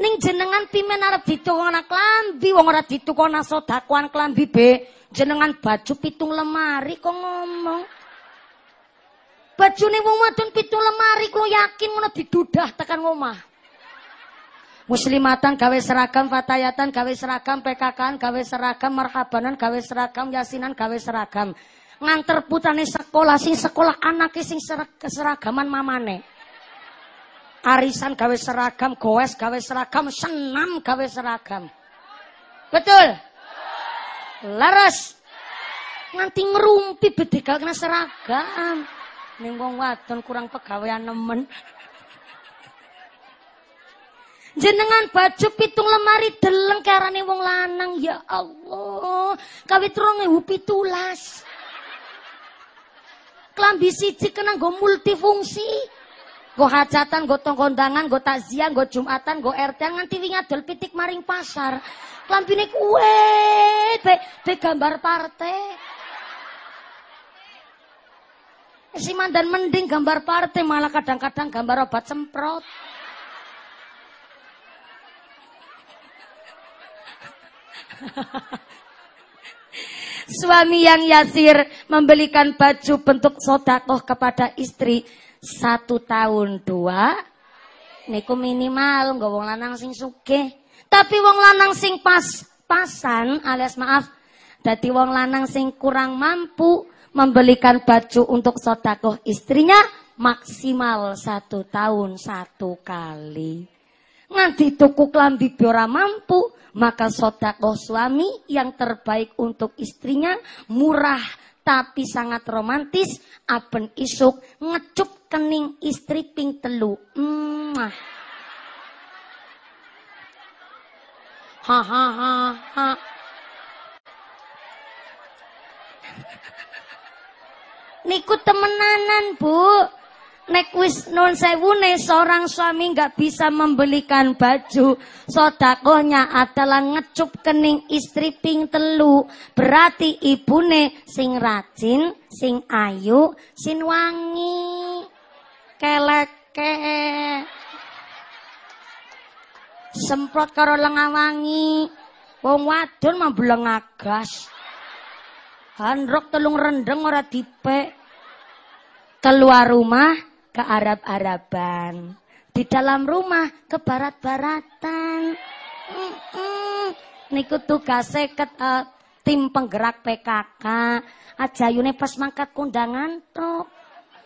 Ning jenengan pimen arep ditukokna klambi wong ora ditukokna sedakuan klambi be. Jenengan baju pitung lemari kok ngomong. Bajune wong wadon pitu lemari kula yakin ngono didudah tekan omah. Muslimatan gawe seragam, fatayatan gawe seragam, PKK gawe seragam, marhabanan gawe seragam, yasinan gawe seragam. Nganter putane sekolah sing sekolah anake sing seragaman mamane. Arisan gawe seragam, goes gawe seragam, senam gawe seragam. Betul? Laras. Nganti ngerumpi bedega kena seragam. Ning wong wadon kurang pegawaian nemen. Jenengan baju pitung lemari deleng karane wong lanang ya Allah. Kawit 2017. Klambi siji kena nggo multifungsi. Go hajatan, go tongkondangan, go takziah, go jumatan, go RT nganti wingi adol pitik maring pasar. Klambine kuwe be, be gambar partai. Si mandan mending gambar partai malah kadang-kadang gambar obat semprot. [laughs] Suami yang yasir membelikan baju bentuk sodakoh kepada istri satu tahun dua niku minimal nggak wong lanang sing suke tapi wong lanang sing pas pasan alias maaf dadi wong lanang sing kurang mampu membelikan baju untuk sodakoh istrinya maksimal satu tahun satu kali nganti tuku klambi biora mampu maka sodakoh suami yang terbaik untuk istrinya murah tapi sangat romantis aben isuk ngecup kening istri ping telu. Mwah. ha ha ha ha. Niku temenanan bu Nek wis non sewune seorang suami nggak bisa membelikan baju, sodakonya adalah ngecup kening istri ping telu. Berarti ibune sing rajin, sing ayu, sing wangi. Keleke. Semprot karo lenga wangi. Wong wadon mah beleng agas. Handrok telung rendeng ora dipek. Keluar rumah ke Arab-Araban. Di dalam rumah ke Barat-Baratan. Mm -mm. Niku tugasnya ke uh, tim penggerak PKK. Ajayune pas mangkat kundangan tok.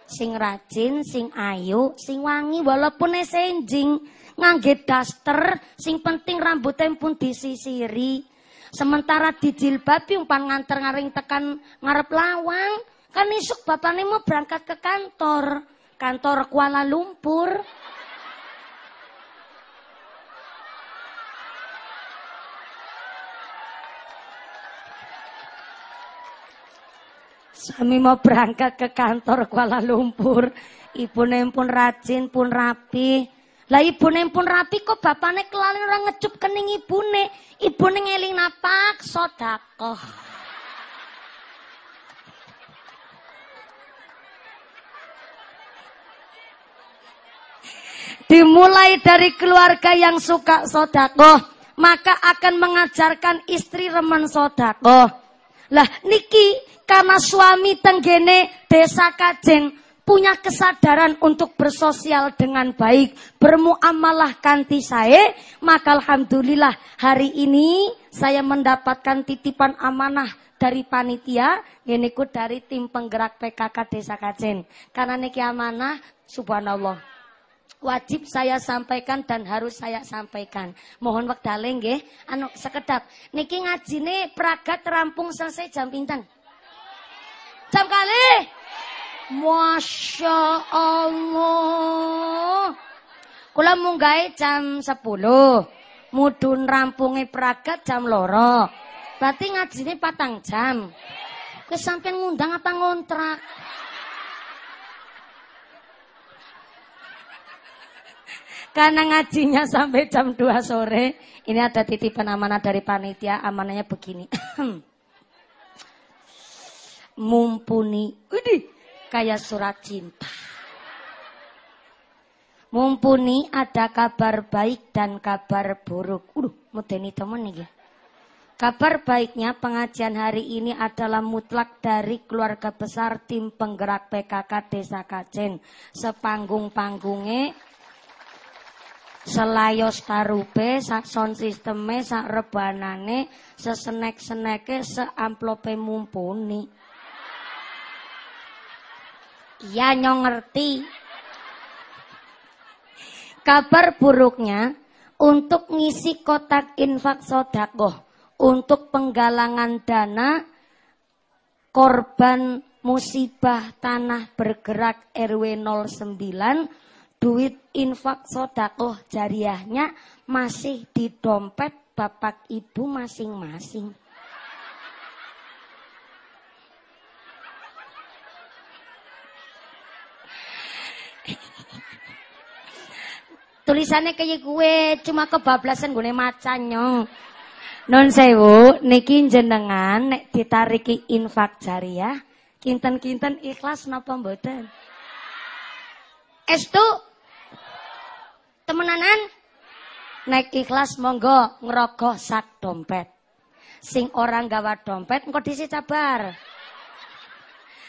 Sing rajin, sing ayu, sing wangi walaupun senjing. Ngangge daster, sing penting rambutnya pun disisiri. Sementara di jilbab umpan nganter ngaring tekan ngarep lawang. Kan isuk bapaknya mau berangkat ke kantor kantor Kuala Lumpur. Sami mau berangkat ke kantor Kuala Lumpur. Ibu pun rajin, pun rapi. Lah ibu pun rapi kok bapaknya kelalen orang ngecup kening ibune. Ibune ngeling napak sodakoh. Dimulai dari keluarga yang suka sodako, maka akan mengajarkan istri remen sodako. Lah niki karena suami tenggene desa kajen punya kesadaran untuk bersosial dengan baik, bermuamalah kanti saya, maka alhamdulillah hari ini saya mendapatkan titipan amanah dari panitia, ini dari tim penggerak PKK Desa Kajen. Karena niki amanah, subhanallah wajib saya sampaikan dan harus saya sampaikan. Mohon wektale nggih. Anu sekedap niki ngajine pragat rampung selesai jam pinten? Jam kali? Masya Allah. Kula munggahe jam 10. Mudun rampunge pragat jam loro. Berarti ngajine patang jam. Wis ngundang apa ngontrak? Karena ngajinya sampai jam 2 sore. Ini ada titipan amanah dari panitia. Amanahnya begini. [clears throat] Mumpuni. Widih, kayak surat cinta. Mumpuni ada kabar baik dan kabar buruk. Udah, medeni temen nih ya. Kabar baiknya pengajian hari ini adalah mutlak dari keluarga besar tim penggerak PKK Desa Kajen. Sepanggung-panggungnya selayos karube, sak sound sisteme, sak rebanane, sesenek-seneke, seamplope mumpuni. Iya nyong ngerti. Kabar buruknya, untuk ngisi kotak infak sodakoh untuk penggalangan dana korban musibah tanah bergerak RW 09 duit infak sodakoh jariahnya masih di dompet bapak ibu masing-masing. Tulisannya kayak gue cuma kebablasan gue nyong. Non sewu niki jenengan nek ditariki infak jariah kinten-kinten ikhlas napa mboten? Estu temenanan nek ikhlas monggo ngerogoh sak dompet. Sing orang gawa dompet engko disi cabar.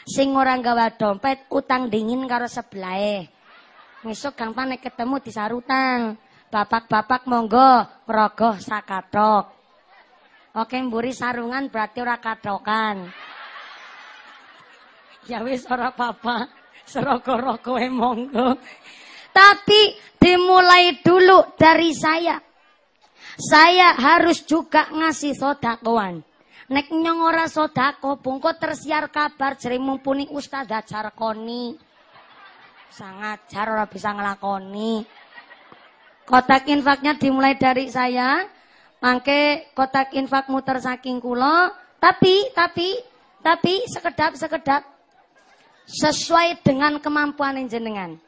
Sing orang gawa dompet utang dingin karo sebelahe. Besok gampang nek ketemu disarutan. Bapak-bapak monggo ngerogoh sakatok. Oke, mburi sarungan berarti ora katokan. Ya wis ora apa-apa. Seroko-roko monggo. Tapi dimulai dulu dari saya. Saya harus juga ngasih sodakoan. Nek nyong ora sodako, bungko tersiar kabar jere mumpuni Ustaz ajar koni. Sangat jar ora bisa ngelakoni. Kotak infaknya dimulai dari saya, Mangke kotak infak muter saking kula, tapi tapi tapi sekedap sekedap sesuai dengan kemampuan jenengan.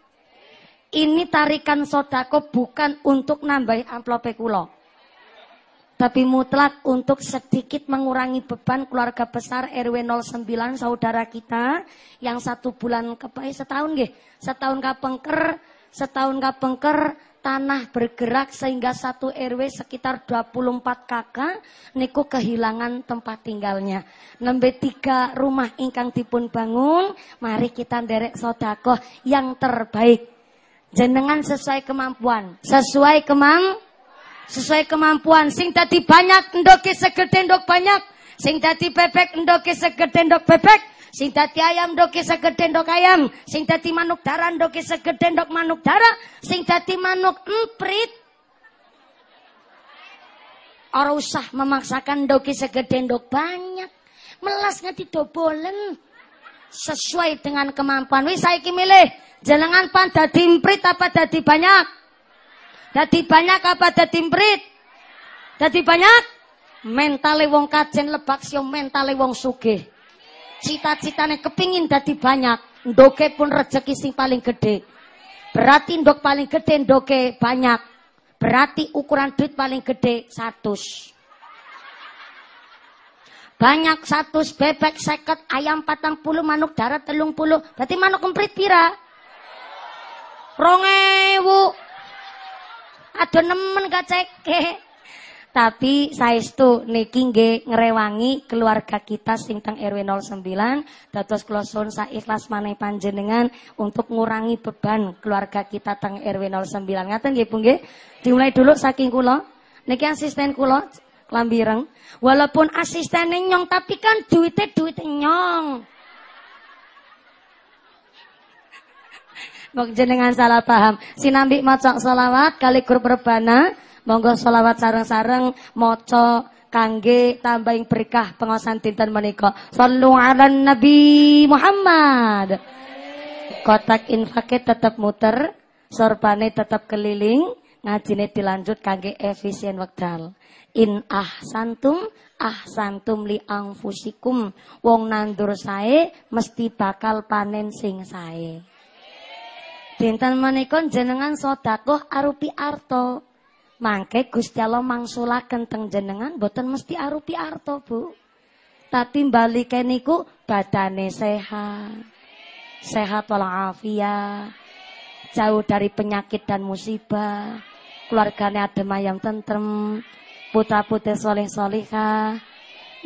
Ini tarikan sodako bukan untuk nambah amplop kula. Tapi mutlak untuk sedikit mengurangi beban keluarga besar RW 09 saudara kita yang satu bulan kepai setahun nggih, setahun kapengker, setahun kapengker tanah bergerak sehingga satu RW sekitar 24 kakak niku kehilangan tempat tinggalnya. Nembe tiga rumah ingkang dipun bangun, mari kita derek sodako yang terbaik. Jenengan sesuai kemampuan, sesuai kemam, sesuai kemampuan. Sing tadi banyak ndoki segede ndok banyak, sing tadi bebek ndoki segede ndok bebek, Sing dadi ayam doke segede ndok ayam, sing dadi manuk darah doke segede ndok manuk darah, sing dadi manuk emprit. Ora usah memaksakan doke segede ndok banyak. Melas ngati dobolen. Sesuai dengan kemampuan. Wis saiki milih, jenengan pan dadi emprit apa dadi banyak? Dadi banyak apa dadi emprit? Dadi banyak? Mentale wong kajen lebak sio mentale wong sugih cita-citane kepingin dadi banyak, ndoke pun rezeki sing paling gede. Berarti ndok paling gede ndoke banyak. Berarti ukuran duit paling gede satu. Banyak satu bebek seket, ayam patang puluh, manuk darat telung puluh. Berarti manuk kemprit pira? Rongewu. Ada nemen gak cek. [laughs] Tapi saestu niki nggih ngrewangi keluarga kita sing RW 09 dados kula suwun saikhlas maneh panjenengan untuk ngurangi beban keluarga kita teng RW 09. Ngaten nggih Bu nggih? Dimulai dulu saking kula. Niki asisten kula klambireng. Walaupun asisten nyong tapi kan duitnya duit nyong. Mbok jenengan salah paham. Sinambi maca selawat kali grup rebana Monggo selawat sareng-sareng moco kangge tambahing berkah pengawasan dinten menika. Sallu ala Nabi Muhammad. Kotak infake tetap muter, sorbane tetap keliling, ngajine dilanjut kangge efisien wekdal. In ahsantum ahsantum li angfusikum. Wong nandur sae mesti bakal panen sing sae. Dinten menika jenengan sedekah arupi arto. Mangke Gusti Allah mangsulaken teng jenengan boten mesti arupi arto, Bu. Tapi balike niku badane sehat. Sehat walafiat. Jauh dari penyakit dan musibah. Keluarganya adem ayam tentrem. putra-putri soleh solihah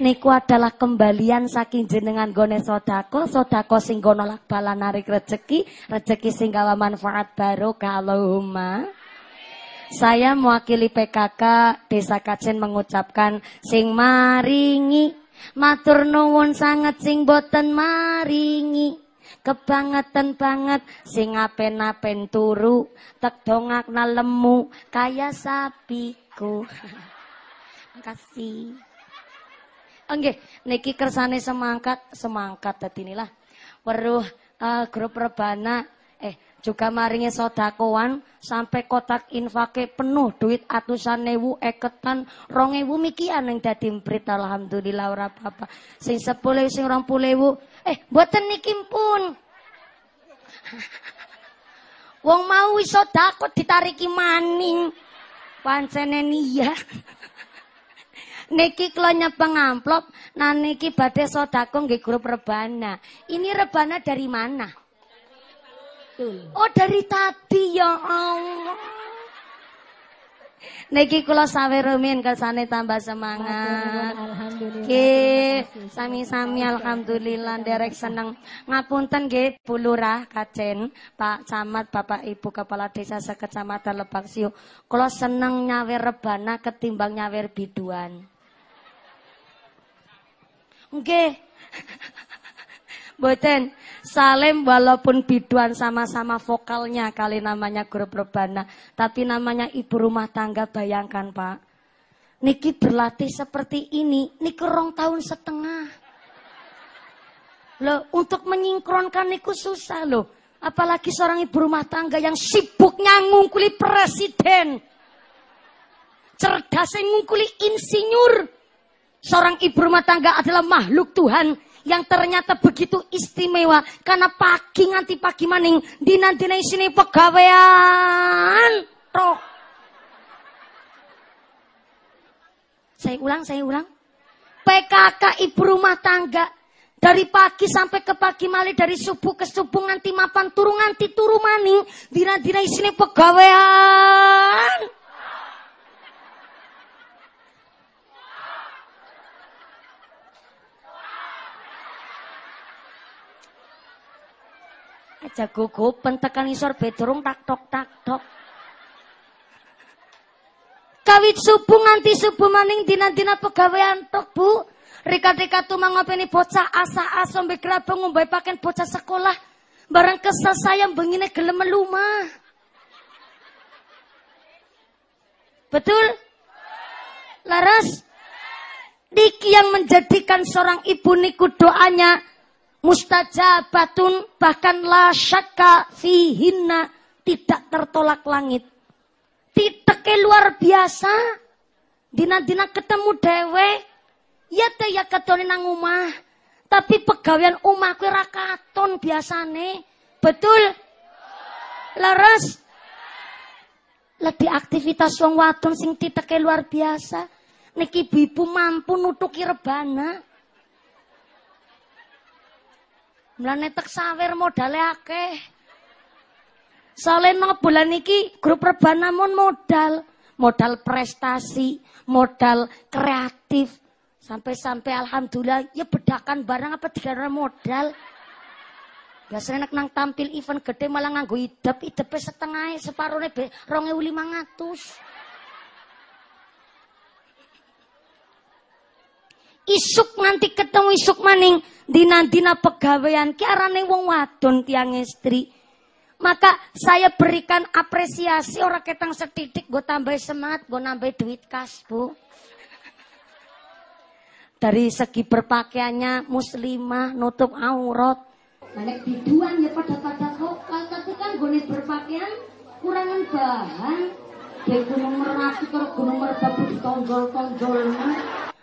niku adalah kembalian saking jenengan gone sodako, sodako sing gono balan narik rezeki, rezeki sing gawa manfaat baru Allahumma. Saya mewakili PKK Desa Kacen mengucapkan sing maringi matur nuwun sangat sing boten maringi kebangetan banget sing apen-apen turu tek dongak lemu kaya sapiku. [laughs] Makasih. Oke, niki kersane semangkat, semangkat inilah. Weruh uh, grup rebana juga maringi sodakoan sampai kotak infake penuh duit atusan newu eketan. Rong ewu mikian yang dadi mprit alhamdulillah ora apa-apa. Sing sepuluh sing rong pulewu eh buatan niki pun [laughs] wong mau sodako ditariki maning. Pancene iya [laughs] Niki kalau nyepeng amplop, nah niki badai sodako nggih grup rebana. Ini rebana dari mana? Oh dari tadi ya Allah. Niki kula sawe rumin kesane tambah semangat. Alhamdulillah. Nggih, sami-sami alhamdulillah derek seneng. Ngapunten nggih Bu Lurah Kacen, Pak Camat, Bapak Ibu Kepala Desa Sekecamatan Lebak Siu. Kula seneng nyawer rebana ketimbang nyawer biduan. Nggih. Boten. Salim walaupun biduan sama-sama vokalnya kali namanya grup rebana. Tapi namanya ibu rumah tangga bayangkan Pak. Niki berlatih seperti ini. Niki rong tahun setengah. Loh, untuk menyingkronkan niku susah loh. Apalagi seorang ibu rumah tangga yang sibuknya ngungkuli presiden. Cerdas ngungkuli insinyur Seorang ibu rumah tangga adalah makhluk Tuhan yang ternyata begitu istimewa karena pagi nganti pagi maning dina-dina sini pegawaian tok. Saya ulang, saya ulang. PKK ibu rumah tangga dari pagi sampai ke pagi malih dari subuh ke subuh nganti mapan turu nganti turu maning dina-dina sini pegawaian jago gopen tekan isor bedrung tak tok tak tok. Kawit subuh nganti subuh maning dina-dina pegawaian tok bu. Rika-rika tuh mangopeni bocah asa mbek grabeng ngombe paken bocah sekolah. Barang kesel saya bengine gelem melumah. Betul? Laras? Diki yang menjadikan seorang ibu niku doanya mustajabatun bahkan la syakka fihinna tidak tertolak langit. Titeke luar biasa. Dina-dina ketemu dewe, ya teh ya ketone nang omah. Tapi pegawaian omah kuwi ra katon biasane. Betul? Laras? Lebih aktivitas wong wadon sing titeke luar biasa. Niki bibu mampu nutuki rebana. Mlane tek sawer modale akeh. Soalnya bulan iki grup reban namun modal, modal prestasi, modal kreatif. Sampai-sampai alhamdulillah ya bedakan barang apa digara modal. Biasanya nak nang tampil event gede malah nganggo idep, idepe setengah, separuhnya 2500. Isuk nanti ketemu isuk maning dina-dina pegawaian ki arane wong wadon tiang istri. Maka saya berikan apresiasi orang ketang setitik gue tambah semangat, gue nambah duit kas, Bu. Dari segi berpakaiannya muslimah, nutup aurat. Nek biduan ya pada-pada vokal, tapi kan gue berpakaian kurangan bahan. Kayak gunung merapi kalau gunung merbabu ditonjol-tonjolnya.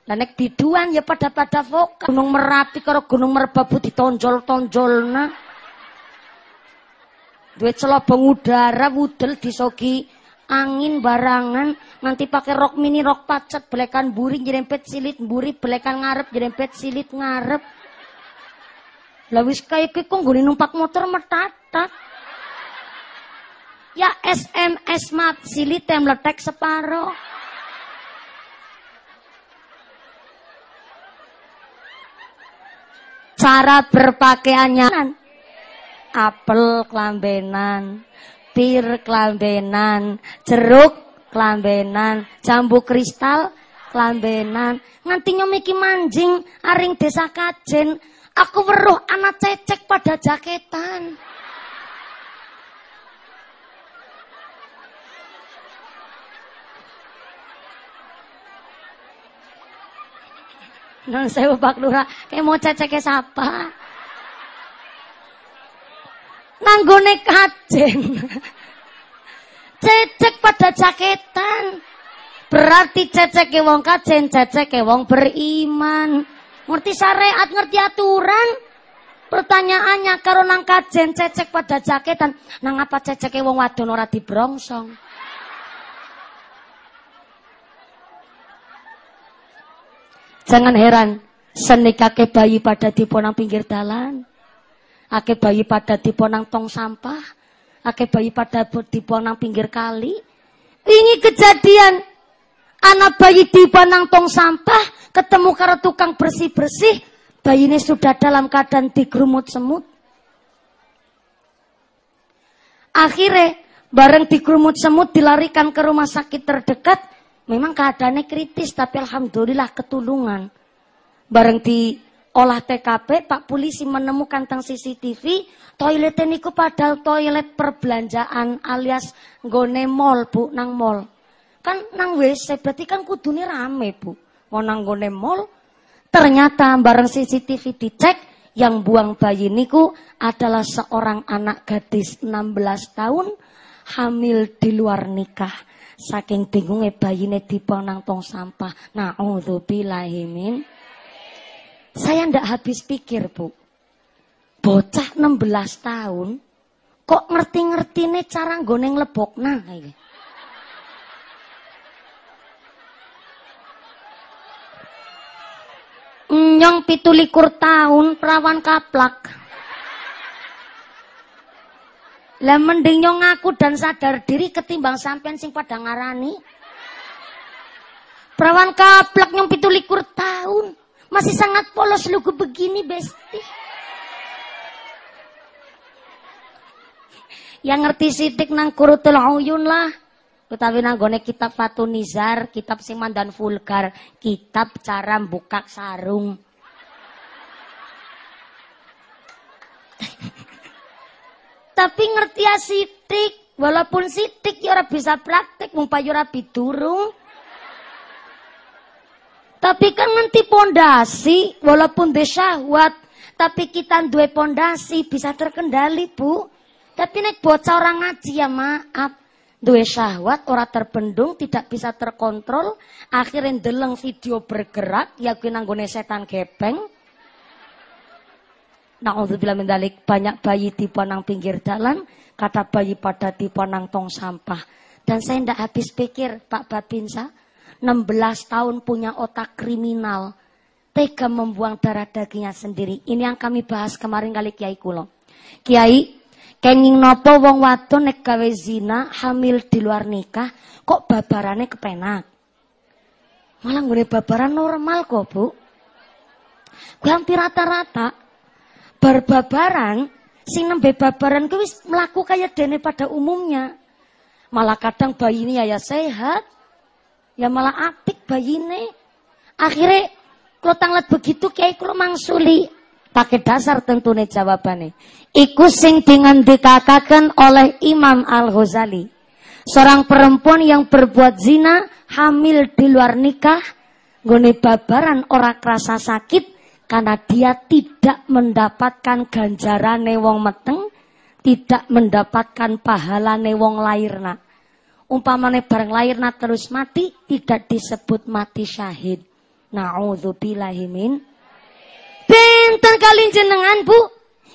Lah nek biduan ya pada-pada vokal. Gunung Merapi karo Gunung Merbabu ditonjol-tonjolna. Duit celobong udara wudel disogi angin barangan nanti pakai rok mini rok pacet belekan buri jerempet silit buri belekan ngarep jerempet silit ngarep lah wis kaya nggone numpak motor metatak ya SMS mat silit yang meletek separo cara berpakaiannya. Apel kelambenan, pir kelambenan, jeruk kelambenan, jambu kristal kelambenan. Nganti nyomiki manjing aring desa kajen, aku weruh anak cecek pada jaketan. Nang sewu Pak Lurah, kayak mau ceceknya siapa? Nanggone kajen. Cecek pada jaketan. Berarti cecek wong kajen, cecek wong beriman. Ngerti syariat, ngerti aturan. Pertanyaannya, karo nang kajen cecek pada jaketan, nang apa cecek wong wadon ora dibrongsong? Jangan heran, seni kakek bayi pada diponang pinggir dalan. Ake bayi pada diponang tong sampah. Ake bayi pada diponang pinggir kali. Ini kejadian. Anak bayi diponang tong sampah. Ketemu karo tukang bersih-bersih. Bayi ini sudah dalam keadaan digerumut semut. Akhirnya, bareng digerumut semut dilarikan ke rumah sakit terdekat. Memang keadaannya kritis, tapi alhamdulillah ketulungan. Bareng di olah TKP, Pak Polisi menemukan tentang CCTV, toilet niku padahal toilet perbelanjaan alias gone mall, Bu, nang mall. Kan nang WC berarti kan kudune rame, Bu. Mau nang gone mall, ternyata bareng CCTV dicek, yang buang bayi niku adalah seorang anak gadis 16 tahun hamil di luar nikah. Saking bingungnya bayine diponang tong sampah. Na'udzubillahimin. Saya ndak habis pikir, Bu. Bocah 16 tahun kok ngerti-ngerti nih cara goneng lebok nah ini. Nyong pitulikur tahun perawan kaplak. Lah mending nyong ngaku dan sadar diri ketimbang sampean sing pada ngarani. Perawan kaplak nyong pitulikur tahun. Masih sangat polos lugu begini besti. Yang ngerti sidik nang kurutul uyun lah. Utawi nanggone kitab Fatunizar, kitab sing mandan vulgar, kitab cara buka sarung. Tapi ngerti ya sitik. Walaupun sitik ya ora bisa praktek. Ora bidurung. Tapi kan ngerti pondasi. Walaupun syahwat. Tapi kita dua pondasi bisa terkendali bu. Tapi nek bocah orang ngaji ya maaf. Dua syahwat, orang terbendung, tidak bisa terkontrol. Akhirnya deleng video bergerak, ya gue nanggone setan gepeng. Na'udzubillah min dalik. Banyak bayi di nang pinggir jalan. Kata bayi pada di nang tong sampah. Dan saya tidak habis pikir Pak Babinsa. 16 tahun punya otak kriminal. Tega membuang darah dagingnya sendiri. Ini yang kami bahas kemarin kali Kiai Kulo. Kiai, kenging nopo wong wadon nek gawe zina hamil di luar nikah kok babarane kepenak. Malah gue babaran normal kok, Bu. Gue hampir rata-rata barbabaran sing nembe babaran kuwi wis mlaku kaya dene pada umumnya. Malah kadang bayi ini ya, ya sehat, ya malah apik bayine. Akhirnya kalau tanglet begitu kayak kalau mangsuli pakai dasar tentunya jawabannya. Iku sing dengan dikatakan oleh Imam Al Ghazali. Seorang perempuan yang berbuat zina, hamil di luar nikah, gone babaran orang kerasa sakit, karena dia tidak mendapatkan ganjaran wong meteng, tidak mendapatkan pahala wong lairna. Umpamane bareng lairna terus mati, tidak disebut mati syahid. Na'udzubillahimin. Benten kali jenengan bu,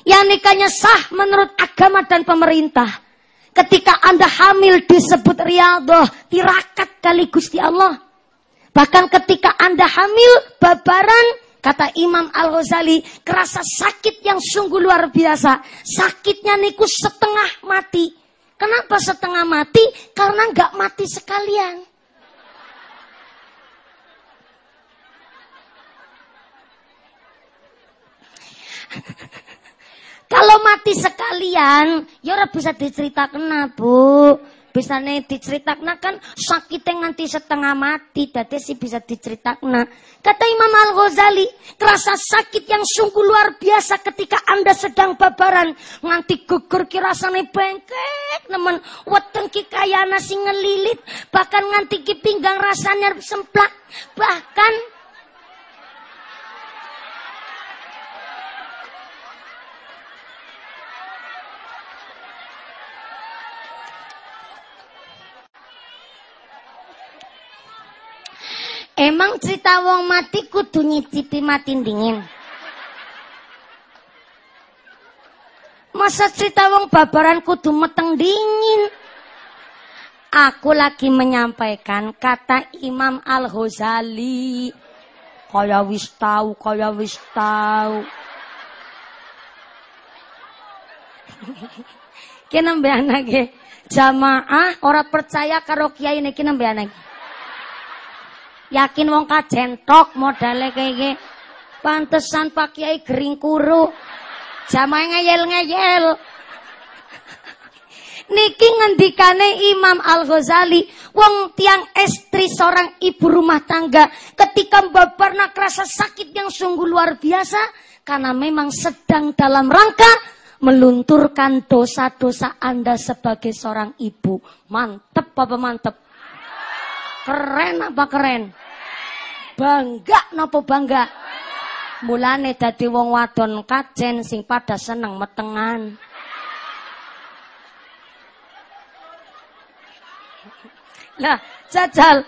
yang nikahnya sah menurut agama dan pemerintah. Ketika anda hamil disebut riadoh, tirakat kali Gusti Allah. Bahkan ketika anda hamil, babaran, Kata Imam Al-Ghazali, kerasa sakit yang sungguh luar biasa. Sakitnya niku setengah mati. Kenapa setengah mati? Karena nggak mati sekalian. [laughs] Kalau mati sekalian, ya ora bisa diceritakan, Bu. Bisa nih diceritakan kan sakitnya nganti setengah mati, dadi sih bisa diceritakan. Kata Imam Al-Ghazali, kerasa sakit yang sungguh luar biasa ketika Anda sedang babaran, nganti gugur kirasane bengkek, nemen. Weteng ki nasi ngelilit, bahkan nganti ki pinggang rasanya semplak, bahkan Emang cerita wong mati kudu nyicipi mati dingin. Masa cerita wong babaran kudu meteng dingin. Aku lagi menyampaikan kata Imam Al-Ghazali. Kaya wis tau, kaya wis tau. [laughs] Kena anak Jamaah ora percaya karo kiai niki nembe anak. Yakin wong kajentok modale kayak Pantesan Pak Kiai gering kuru. Jamaah ngeyel-ngeyel. Niki ngendikane Imam Al-Ghazali, wong tiang istri seorang ibu rumah tangga ketika babarna kerasa sakit yang sungguh luar biasa karena memang sedang dalam rangka melunturkan dosa-dosa Anda sebagai seorang ibu. Mantep apa mantep? Keren apa keren? Bangga napa bangga? Mulane dadi wong wadon kajen sing pada seneng metengan. Lah, jajal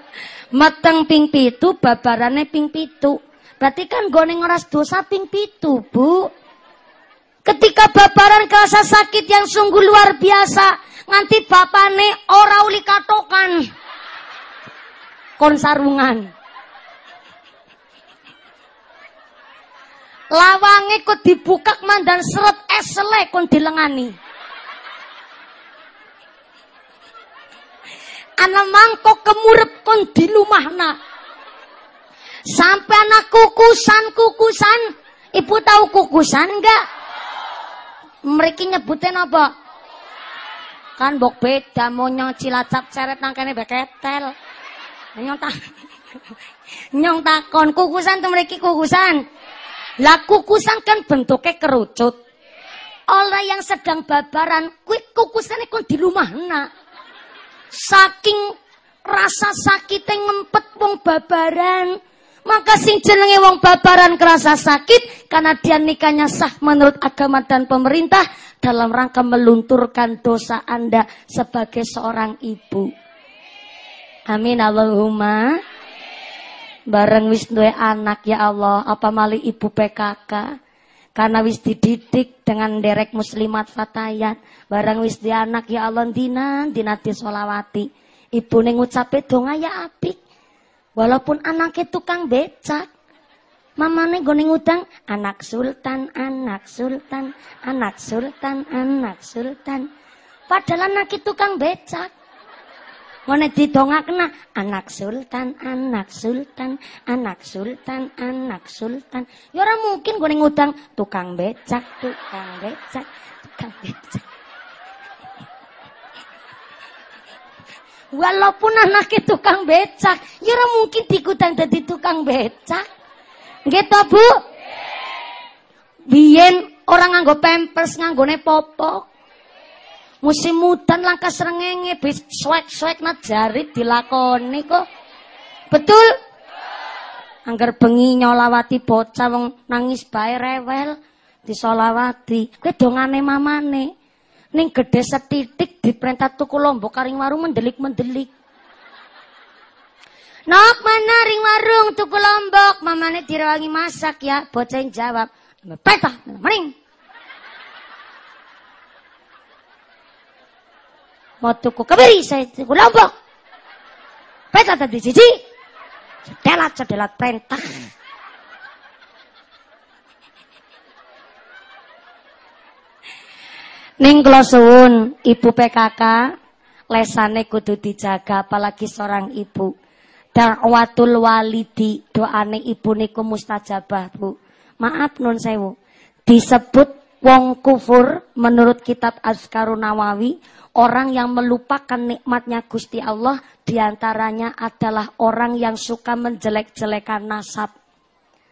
meteng ping pitu babarane ping pitu. Berarti kan gone ngeras dosa ping pitu, Bu. Ketika babaran kerasa sakit yang sungguh luar biasa, nganti bapane ora uli katokan. Kon sarungan. Lawange kok dibuka mandan seret esele kon dilengani. Ana mangkok kemurep kon dilumahna. Sampai anak kukusan-kukusan. Ibu tahu kukusan enggak? Mereka nyebutin apa? Kan bok beda nyong cilacap ceret nangkene beketel. Nyong tak [laughs] nyong takon kukusan tuh mereka kukusan. Lah kukusan kan bentuknya kerucut. Orang yang sedang babaran, kuwi kukusannya kon di rumah nak. Saking rasa sakit yang ngempet wong babaran. Maka sing jenenge wong babaran kerasa sakit karena dia nikahnya sah menurut agama dan pemerintah dalam rangka melunturkan dosa Anda sebagai seorang ibu. Amin Allahumma. Bareng wis duwe anak ya Allah, apa mali ibu PKK. Karena wis dididik dengan derek muslimat fatayat. Bareng wis di anak ya Allah dina dina solawati. Ibu ning ngucape donga ya apik. Walaupun anaknya tukang becak. Mamane gone ngutang anak sultan, anak sultan, anak sultan, anak sultan. Padahal anak itu tukang becak. Ngene didongakna anak sultan, anak sultan, anak sultan, anak sultan. Ya ora mungkin gue ngutang tukang becak, tukang becak, tukang becak. Walaupun anaknya tukang becak, ya ora mungkin dikutang dadi tukang becak. Gitu, Bu? Biyen orang nganggo pampers, nganggone popok. Musim mudan langkah serengenge bis swek-swek na jari dilakoni kok. Betul? Angger bengi nyolawati bocah wong nangis bae rewel disolawati. Kuwi dongane mamane. Ning gede setitik diperintah tuku lombok karing warung mendelik-mendelik. Nok mana ring warung tuku lombok, mamane dirawangi masak ya. Bocah jawab, "Petah, mending." Mau tuku kebiri saya lombok. Peta tadi cici. Sedelat sedelat perintah. Ning kula suwun ibu PKK lesane kudu dijaga apalagi seorang ibu. Dakwatul walidi doane ibu niku mustajabah, Bu. Maaf nun sewu. Disebut Wong kufur menurut kitab Azkarun Nawawi, orang yang melupakan nikmatnya Gusti Allah di antaranya adalah orang yang suka menjelek-jelekan nasab.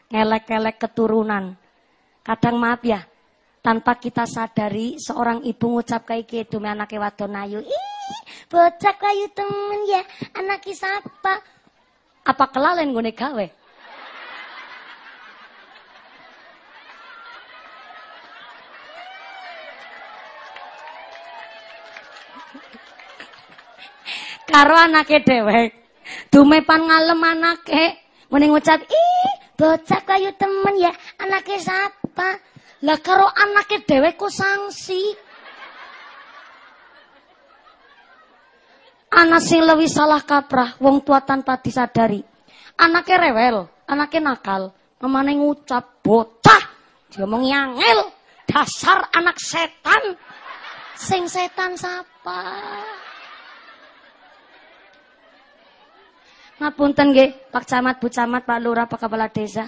Ngelek-ngelek keturunan. Kadang maaf ya, tanpa kita sadari seorang ibu ngucap kayak gitu me anake wadon ayu. Ih, bocah kayu temen ya, anak siapa? Apa kelalen gue gawe? Karo anake dhewek. Dumepan ngalem anake, muni ngucap, "Ih, bocah kayu temen ya, anake siapa?" Lah karo anake dhewek kok sanksi. Anak sing lebih salah kaprah, wong tua tanpa disadari. Anaknya rewel, anaknya nakal, mamane ngucap bocah, dia ngomong yangel, dasar anak setan. Sing setan siapa? Ngapunten nggih, Pak Camat, Bu Camat, Pak Lurah, Pak Kepala Desa.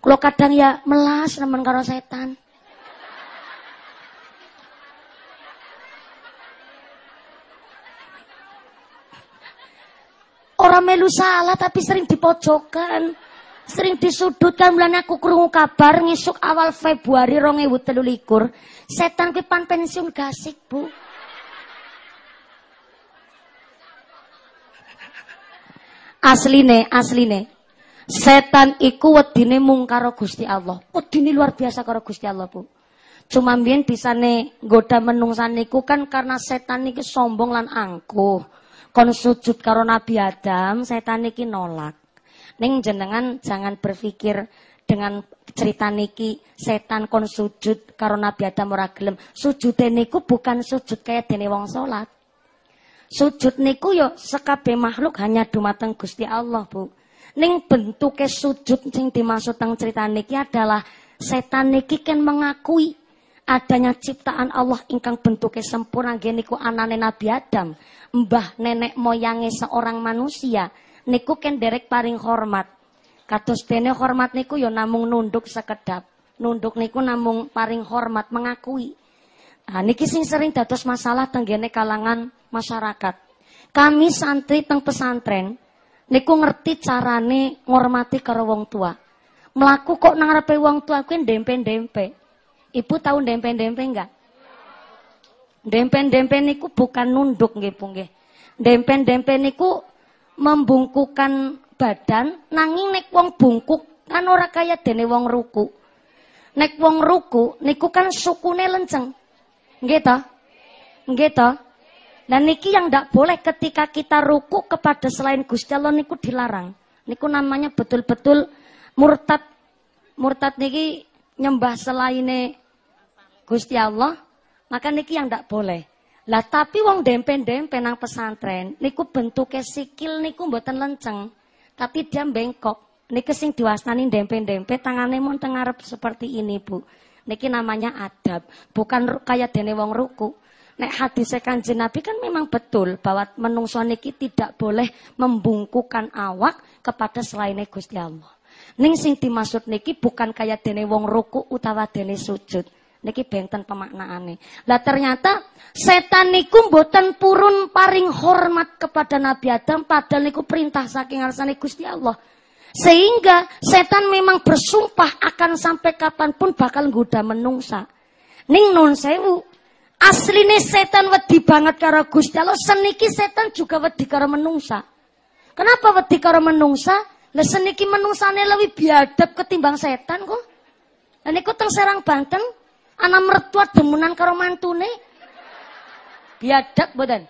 Kalau kadang ya melas nemen karo setan. Orang melu salah tapi sering dipojokkan. Sering disudutkan bulan aku krungu kabar ngisuk awal Februari 2023 setan kuwi pan pensiun gasik, Bu. Asline, asline. Setan iku wedine mung karo Gusti Allah. Wedine luar biasa karo Gusti Allah, Bu. Cuma bisa bisane nggoda menungsan niku kan karena setan niki sombong lan angkuh. Kon sujud karo Nabi Adam, setan niki nolak. Ning jenengan jangan berpikir dengan cerita niki setan kon sujud karo Nabi Adam ora gelem. Sujude niku bukan sujud kayak dene wong salat. Sujud niku yo sekabe makhluk hanya dumateng Gusti Allah, Bu. Ning bentuke sujud sing dimaksud teng cerita niki adalah setan niki kan mengakui adanya ciptaan Allah ingkang bentuke sempurna nggih niku anane Nabi Adam, mbah nenek moyange seorang manusia, niku kan derek paring hormat. Kados dene hormat niku yo namung nunduk sekedap. Nunduk niku namung paring hormat mengakui. Nah, niki sing sering dados masalah tenggene kalangan masyarakat. Kami santri teng pesantren niku ngerti carane ngormati karo wong tua. Melaku kok nang ngarepe wong tua kuwi dempe-dempe. Ibu tahu dempe-dempe enggak? Dempe-dempe niku bukan nunduk nggih Bu nggih. Dempe-dempe niku membungkukan badan nanging nek wong bungkuk kan ora kaya dene wong ruku. Nek wong ruku niku kan sukune lenceng. Nggih ta? Dan niki yang tidak boleh ketika kita ruku kepada selain Gusti Allah niku dilarang. Niku namanya betul-betul murtad. Murtad niki nyembah selain Gusti Allah, maka niki yang tidak boleh. Lah tapi wong dempen-dempen nang pesantren niku bentuknya sikil niku mboten lenceng, tapi dia bengkok. Niki sing diwastani dempen-dempen tangannya mau tengarep seperti ini, Bu. Niki namanya adab, bukan kayak dene wong ruku. Nek hadis kanjeng Nabi kan memang betul bahwa menungso niki tidak boleh membungkukan awak kepada selain Gusti Allah. Ning sing dimaksud niki bukan kayak dene wong ruku utawa dene sujud. Niki benten pemaknaane. Lah ternyata setan niku mboten purun paring hormat kepada Nabi Adam padahal niku perintah saking ngarsane Gusti Allah. Sehingga setan memang bersumpah akan sampai kapan pun bakal goda menungsa. Ning nun sewu, Asline setan wedi banget karo Gusti Allah, seniki setan juga wedi karo menungsa. Kenapa wedi karo menungsa? Lah seniki menungsane lebih biadab ketimbang setan kok. Lah niku teng Serang Banten, ana mertua demunan karo mantune. Biadab boten?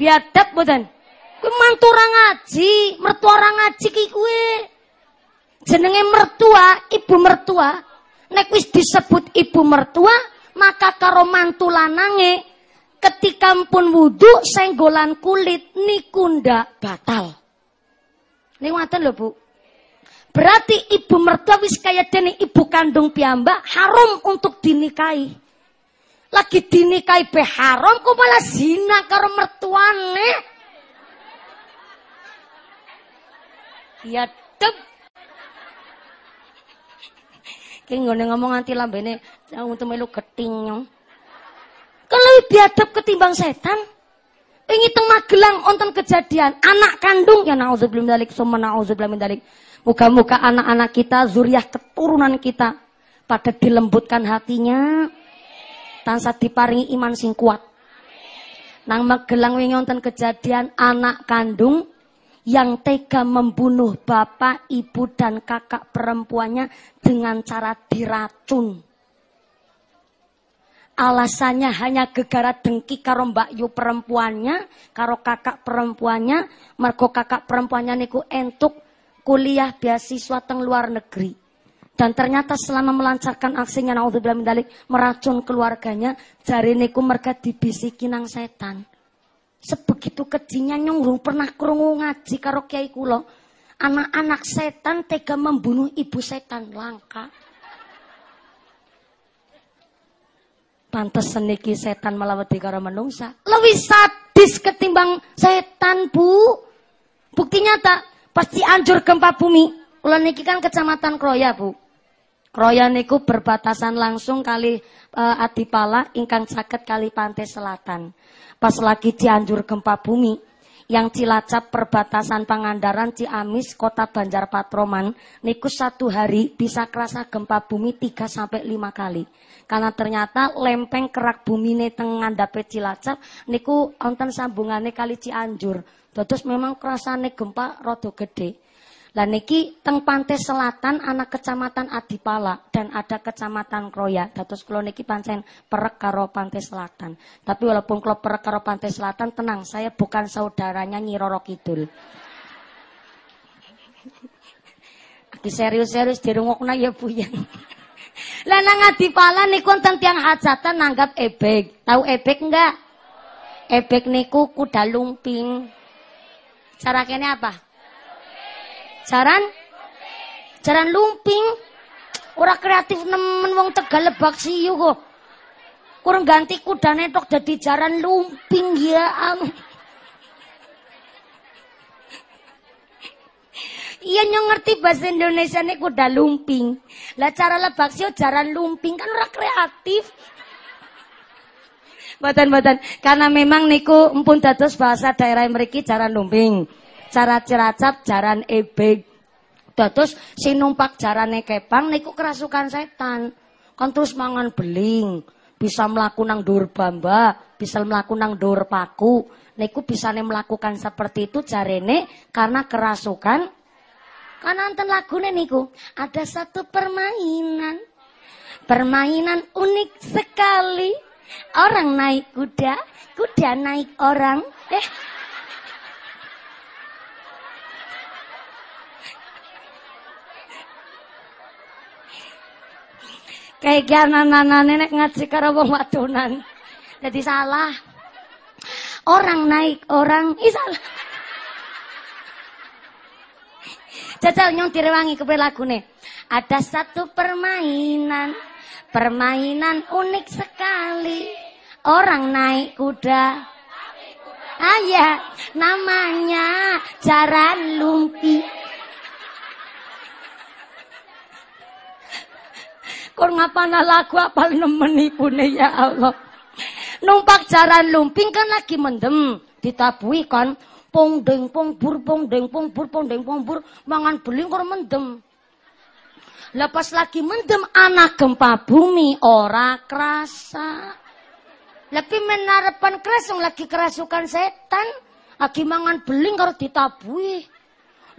Biadab boten? Kuwi mantu ora ngaji, mertua ora ngaji ki kuwi. Jenenge mertua, ibu mertua. Nek wis disebut ibu mertua, maka karo mantu lanange ketika pun wudhu senggolan kulit niku ndak batal. Ning ngoten lho, Bu. Berarti ibu mertua wis kaya dene ibu kandung piyambak haram untuk dinikahi. Lagi dinikahi be haram kok malah zina karo mertuane. Ya dep Ki nggone ngomong anti lambene untuk melu geting. Kan lebih biadab ketimbang setan. Ini teng Magelang onten kejadian anak kandung ya naudzubillah min dalik summa naudzubillah min dalik. Muka-muka anak-anak kita, zuriat keturunan kita pada dilembutkan hatinya, tansa diparingi iman sing kuat. Nang Magelang wingi wonten kejadian anak kandung yang tega membunuh bapak, ibu dan kakak perempuannya dengan cara diracun. Alasannya hanya gegara dengki karo Mbak Yu perempuannya, karo kakak perempuannya, mergo kakak perempuannya niku entuk kuliah beasiswa teng luar negeri. Dan ternyata selama melancarkan aksinya naudzubillah meracun keluarganya, jari niku mereka dibisiki nang setan. Sebegitu kejinya nyung pernah krungu ngaji karo kiai kula. Anak-anak setan tega membunuh ibu setan langka. Pantes seniki setan melawati karo menungsa. Lebih sadis ketimbang setan, Bu. Bukti nyata, pasti anjur gempa bumi. Ulan niki kan kecamatan Kroya, Bu. Kroya niku berbatasan langsung kali uh, Adipala ingkang sakit kali pantai selatan. Pas lagi Cianjur gempa bumi, yang Cilacap perbatasan Pangandaran Ciamis Kota Banjar Patroman niku satu hari bisa kerasa gempa bumi 3 sampai 5 kali. Karena ternyata lempeng kerak bumi ini tengah dapet Cilacap niku onten sambungannya kali Cianjur. Terus memang kerasane gempa rodo gede. Lah niki teng pantai selatan anak kecamatan Adipala dan ada kecamatan Kroya. Dados kula niki pancen perek karo pantai selatan. Tapi walaupun kula perek karo pantai selatan tenang, saya bukan saudaranya Nyi Roro Kidul. Aki serius-serius dirungokna ya Bu ya. Lah nang Adipala niku wonten tiyang hajatan nanggap ebek. Tahu ebek enggak? Ebek niku kuda lumping. Cara kene apa? Jaran? Jaran lumping. Ora kreatif nemen wong Tegal Lebak Siyu kok. Kurang ganti kudane tok dadi jaran lumping ya. Iya nyong ngerti bahasa Indonesia ini kuda lumping. Lah cara lebak sih jaran lumping kan ora kreatif. Badan-badan karena memang niku empun dados bahasa daerah mriki jaran lumping cara ciracap jaran ebek. Dados si numpak jarane kepang niku kerasukan setan. Kan terus mangan beling, bisa melaku nang dur bamba, bisa melaku nang dur paku. Niku bisane melakukan seperti itu jarene karena kerasukan kan lagu lagune niku ada satu permainan. Permainan unik sekali. Orang naik kuda, kuda naik orang. Eh, Kayak anak-anak nenek ngaji karo wong wadonan. Jadi salah. Orang naik, orang ih salah. Jajal nyong direwangi ke nih. Ada satu permainan, permainan unik sekali. Orang naik kuda. Ah ya, namanya jaran lumpi. Kor ngapana lagu apa nemen nih ya Allah. Numpak jaran lumping kan lagi mendem. Ditabui kan. Pong deng pong bur pong deng pong bur pong deng pong bur. Mangan beling kor mendem. Lepas lagi mendem anak gempa bumi ora kerasa. Lebih menarapan kerasung lagi kerasukan setan. Lagi mangan beling karo ditabui.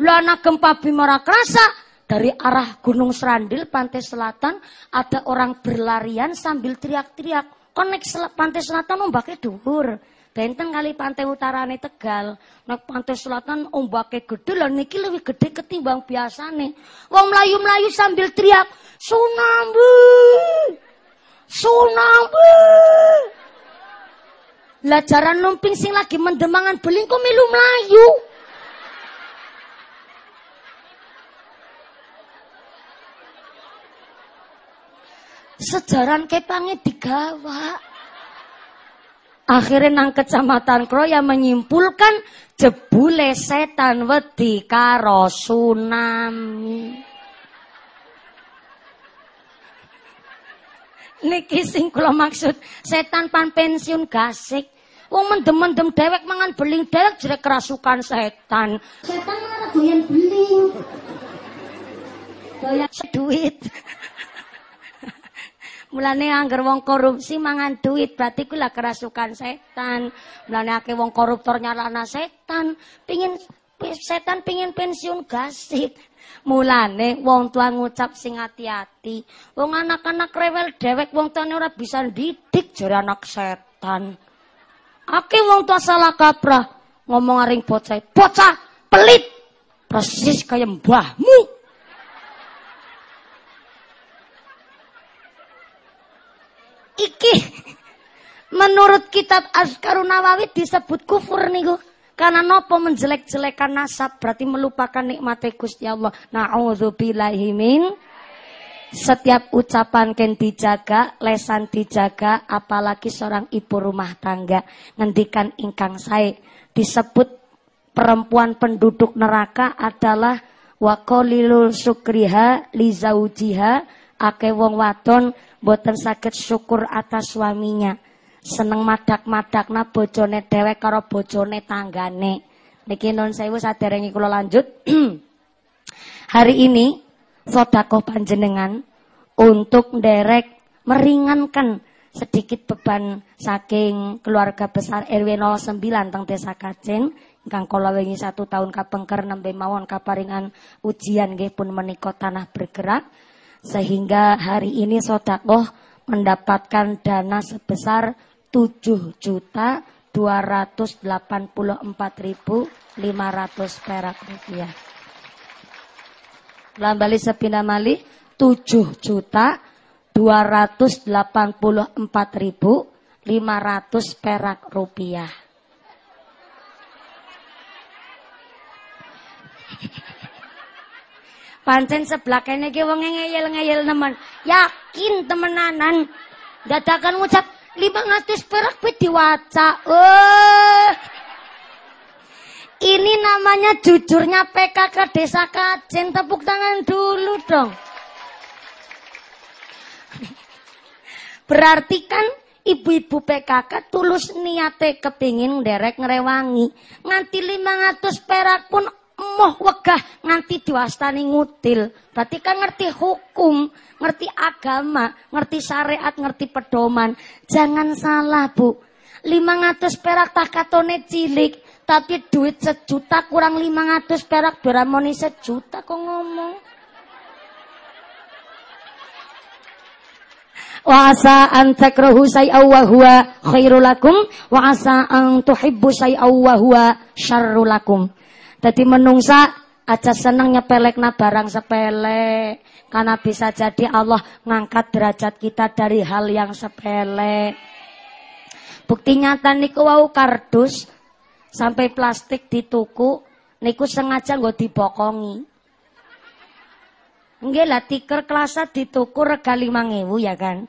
Lah anak gempa bumi ora kerasa dari arah Gunung Serandil, pantai selatan, ada orang berlarian sambil teriak-teriak. Konek sel pantai selatan ombaknya dhuwur. Benteng kali pantai utara nih Tegal. Nek pantai selatan ombaknya gede lah niki lebih gede ketimbang biasane. Wong melayu-melayu sambil teriak, "Tsunami! Tsunami!" Lah jaran numping sing lagi mendemangan beling kok melu melayu. Sejaran kepange digawa. Akhirnya nang kecamatan Kroya menyimpulkan jebule setan wedi karo tsunami. Niki sing kula maksud setan pan pensiun gasik. Wong mendem-mendem dewek mangan beling dewek jere kerasukan setan. Setan ora doyan beling. Doyan duit. Mulane angger wong korupsi mangan duit berarti kuwi kerasukan setan. Mulane akeh wong koruptor nyalana setan, pingin setan pingin pensiun gasik. Mulane wong tua ngucap sing hati-hati. Wong anak-anak rewel dewek wong tuane ora bisa didik jare anak setan. Akeh wong tua salah kaprah ngomong aring bocah, "Bocah pelit." Persis kayak mbahmu. Iki menurut kitab Azkarun Nawawi disebut kufur niku. Karena nopo menjelek-jelekan nasab berarti melupakan nikmat Gusti Allah. Nauzubillahi min setiap ucapan ken dijaga, lesan dijaga, apalagi seorang ibu rumah tangga ngendikan ingkang saya disebut perempuan penduduk neraka adalah wakolilul sukriha lizaujiha ake wong wadon boten sakit syukur atas suaminya. Seneng madak-madakna bojone dewek karo bojone tanggane. Niki non sewu saderenge kula lanjut. [clears throat] Hari ini sodakoh panjenengan untuk derek meringankan sedikit beban saking keluarga besar RW 09 teng Desa Kacen ingkang kala wingi satu tahun kapengker nembe mawon kaparingan ujian nggih pun menika tanah bergerak sehingga hari ini sodakoh mendapatkan dana sebesar 7 juta 284.500 perak rupiah. Lambali sepindah mali 7 juta 284.500 perak rupiah. Pancen sebelah kene iki wong ngeyel-ngeyel nemen. Yakin temenanan. Dadakan ngucap 500 perak pe diwaca. Eh. Ini namanya jujurnya PKK Desa Kajen. Tepuk tangan dulu dong. Berarti kan ibu-ibu PKK tulus niate kepingin derek ngerewangi. Nganti 500 perak pun emoh wegah nganti diwastani ngutil. Berarti kan ngerti hukum, ngerti agama, ngerti syariat, ngerti pedoman. Jangan salah, Bu. 500 perak tak katone cilik, tapi duit sejuta kurang 500 perak beramoni sejuta kok ngomong. Wa asa an takrahu say'aw wa huwa khairul lakum wa asa an tuhibbu say'aw wa huwa syarrul. Jadi menungsa aja seneng nyepelek na barang sepele. Karena bisa jadi Allah ngangkat derajat kita dari hal yang sepele. Bukti nyata niku wau kardus sampai plastik dituku niku sengaja nggak dibokongi. Nggih lah tiker kelasa dituku rega 5000 ya kan.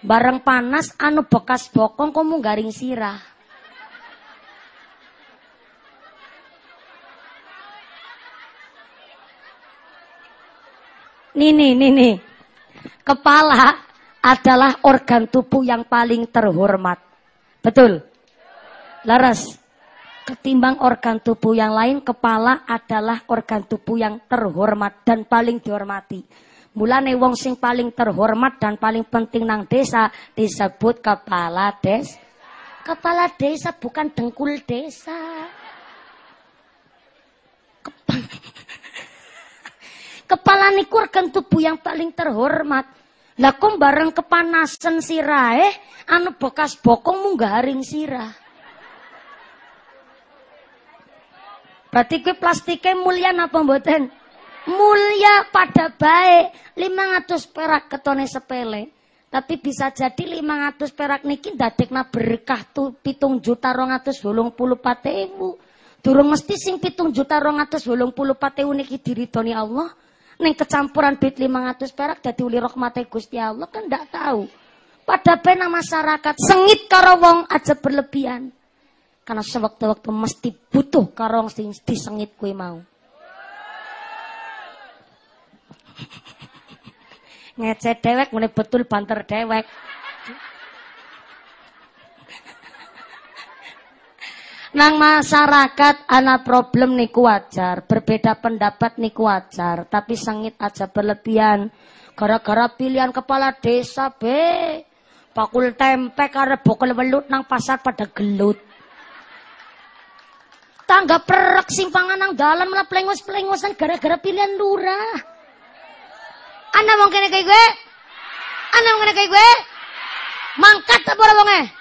Bareng panas anu bekas bokong kamu garing sirah. Nini, nini. Kepala adalah organ tubuh yang paling terhormat. Betul? Laras. Ketimbang organ tubuh yang lain, kepala adalah organ tubuh yang terhormat dan paling dihormati. Mulane wong sing paling terhormat dan paling penting nang desa disebut kepala des. Kepala desa bukan dengkul desa. Kepala niku organ tubuh yang paling terhormat. Lah kok bareng kepanasan sirahe anu bekas bokong munggah haring sirah. Berarti kue plastiknya mulia apa mboten? Mulia pada baik. 500 perak ketone sepele. Tapi bisa jadi 500 perak niki dadekna berkah tuh pitung juta rongatus puluh patewu. Durung mesti sing pitung juta rongatus bolong puluh patewu niki diridoni Allah. Neng kecampuran duit 500 perak jadi uli rahmati Gusti Allah kan ndak tahu. Pada pena masyarakat sengit karo wong aja berlebihan. Karena sewaktu-waktu mesti butuh karo wong sing disengit kuwi mau. [laughs] Ngece dewek mulai betul banter dewek. Nang masyarakat anak problem niku wajar, berbeda pendapat niku wajar, tapi sengit aja berlebihan. Gara-gara pilihan kepala desa be, bakul tempe karena bokol welut nang pasar pada gelut. Tangga perak simpangan nang dalam malah plengos-plengosan gara-gara pilihan lurah. Anda mau kene kayak gue? Anda mau kene kayak gue? Mangkat apa wonge?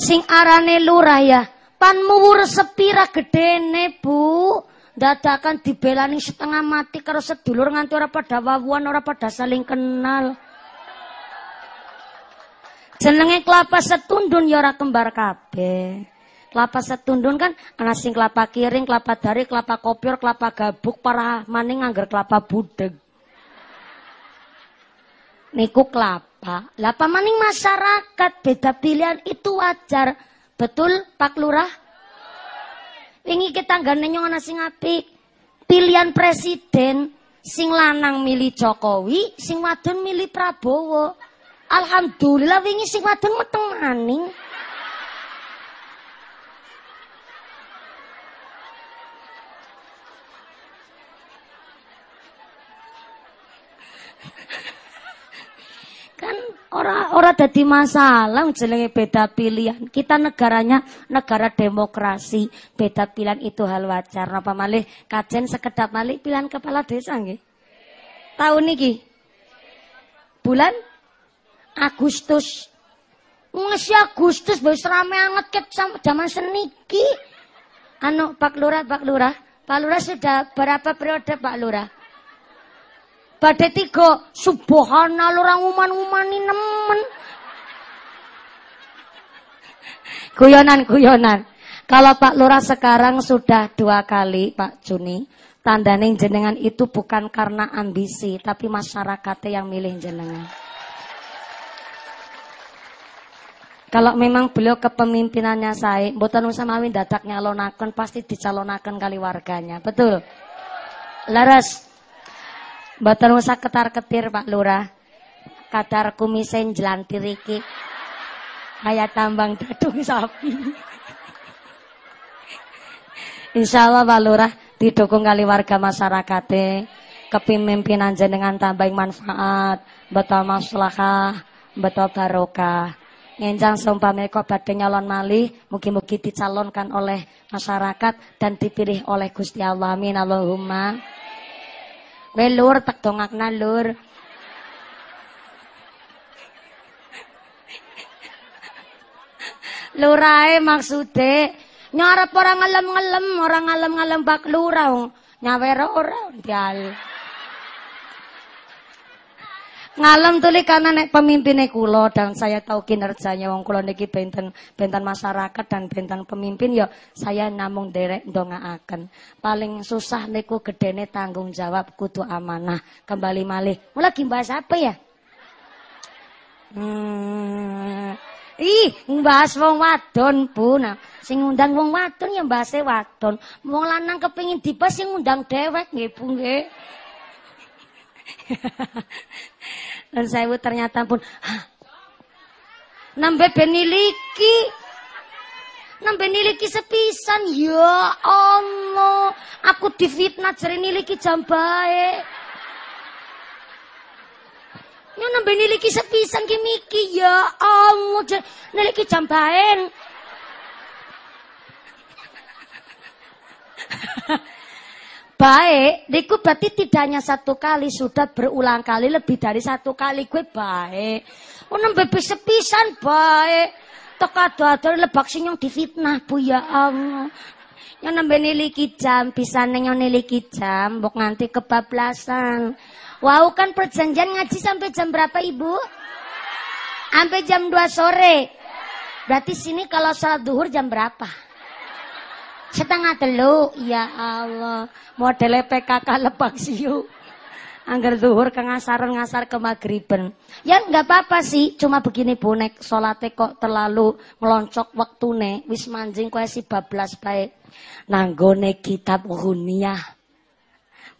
Sing arane lurah ya. Pan muwur sepira gedene bu. Dadakan dibelani setengah mati karo sedulur nganti ora pada wawuan ora pada saling kenal. Jenenge kelapa setundun ya ora kembar kabeh. Kelapa setundun kan ana sing kelapa kiring kelapa dari kelapa kopior kelapa gabuk para maning ngangger kelapa budeg. Niku kelapa Pak, lah pamaning masyarakat beda pilihan itu wajar. Betul Pak Lurah? Wingi kita nggak nenyong ana sing apik. Pilihan presiden sing lanang milih Jokowi, sing wadon milih Prabowo. Alhamdulillah wingi sing wadon meteng maning. Kan ora ora dadi masalah jenenge beda pilihan. Kita negaranya negara demokrasi. Beda pilihan itu hal wajar. Napa malih kajen sekedap malih pilihan kepala desa nggih. Tahun niki. Bulan Agustus. Masih Agustus wis rame anget ket zaman seniki. Anu Pak Lurah, Pak Lurah. Pak Lurah sudah berapa periode Pak Lurah? Badhe tiga, subhanallah orang uman-umani nemen. [laughs] Guyonan-guyonan. Kalau Pak Lurah sekarang sudah dua kali Pak Juni, tandane jenengan itu bukan karena ambisi, tapi masyarakatnya yang milih jenengan. Kalau memang beliau kepemimpinannya saya, mboten usah mawin dadak nyalonaken pasti dicalonaken kali warganya. Betul? Laras. Mboten usah ketar-ketir Pak Lurah. Kadar kumisen jelantir iki. Kayak tambang dadung sapi. Insya Allah Pak Lurah didukung kali warga masyarakat kepemimpinan jenengan tambah manfaat, betul maslahah, betul barokah. Ngenjang seumpama kok badhe nyalon malih, mugi-mugi dicalonkan oleh masyarakat dan dipilih oleh Gusti Allah. Amin Allahumma. We lur tak dongakna lur. Lurae maksude nyarep orang ngalem-ngalem, orang ngalem-ngalem bak lurah. Nyawer ora dial. Ngalem tuli karena nek pemimpinnya kulo dan saya tahu kinerjanya wong kulo niki benten benten masyarakat dan benten pemimpin ya saya namung derek ndongaaken. Paling susah niku gedene tanggung jawab kudu amanah. Kembali malih. Mulai bahas apa ya? Hmm. Ih, bahas wong wadon, Bu. Nah, sing wong wadon ya bahase wadon. Wong lanang kepengin dibahas sing ngundang dewek nggih, Bu nggih. [laughs] Dan saya ternyata pun, nambah beniliki. Nambah niliki sepisan. Ya Allah. Aku difitnah jari niliki jam baik. Ya nambah niliki sepisan ki miki. Ya Allah. Niliki jam baik. [laughs] baik, niku berarti tidak hanya satu kali, sudah berulang kali, lebih dari satu kali gue baik. Oh nembe sepisan baik. Tok ado-ado lebak sing yang difitnah Bu ya Allah. Yang nembe niliki jam, bisa neng yang niliki jam, bok nganti kebablasan. Wow kan perjanjian ngaji sampai jam berapa Ibu? Sampai jam 2 sore. Berarti sini kalau salat duhur jam berapa? Setengah telu, ya Allah. Modele PKK lebak siu. Angger zuhur ke ngasar ngasar ke magriben. Ya nggak apa-apa sih, cuma begini bonek. Solate kok terlalu meloncok waktu ne. Wis manjing kue si bablas baik. Nanggone kitab Huniyah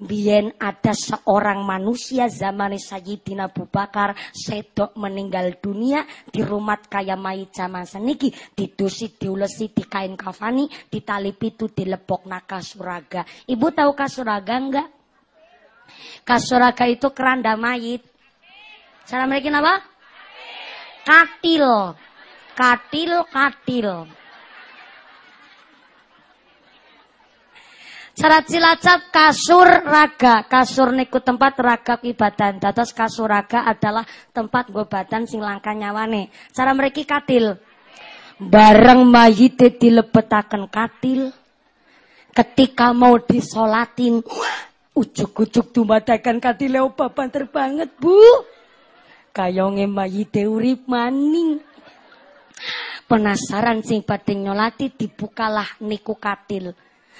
Bien ada seorang manusia zaman Sayyidina Abu Bakar sedok meninggal dunia di rumah kaya mayit zaman seniki didusi diulesi di kain kafani ditali pitu dilepok naka suraga. Ibu tahu kasuraga enggak? Kasuraga itu keranda mayit. Cara mereka apa? Katil. Katil, katil. Syarat Cilacap kasur raga, kasur niku tempat raga ibadah. Dados kasur raga adalah tempat gobatan sing langka nyawane. Cara mereka katil. Bareng mayit dilebetaken katil. Ketika mau disolatin, ujuk-ujuk dumadakan katil leo banter banget, Bu. Kayonge mayit urip maning. Penasaran sing badhe nyolati dibukalah niku katil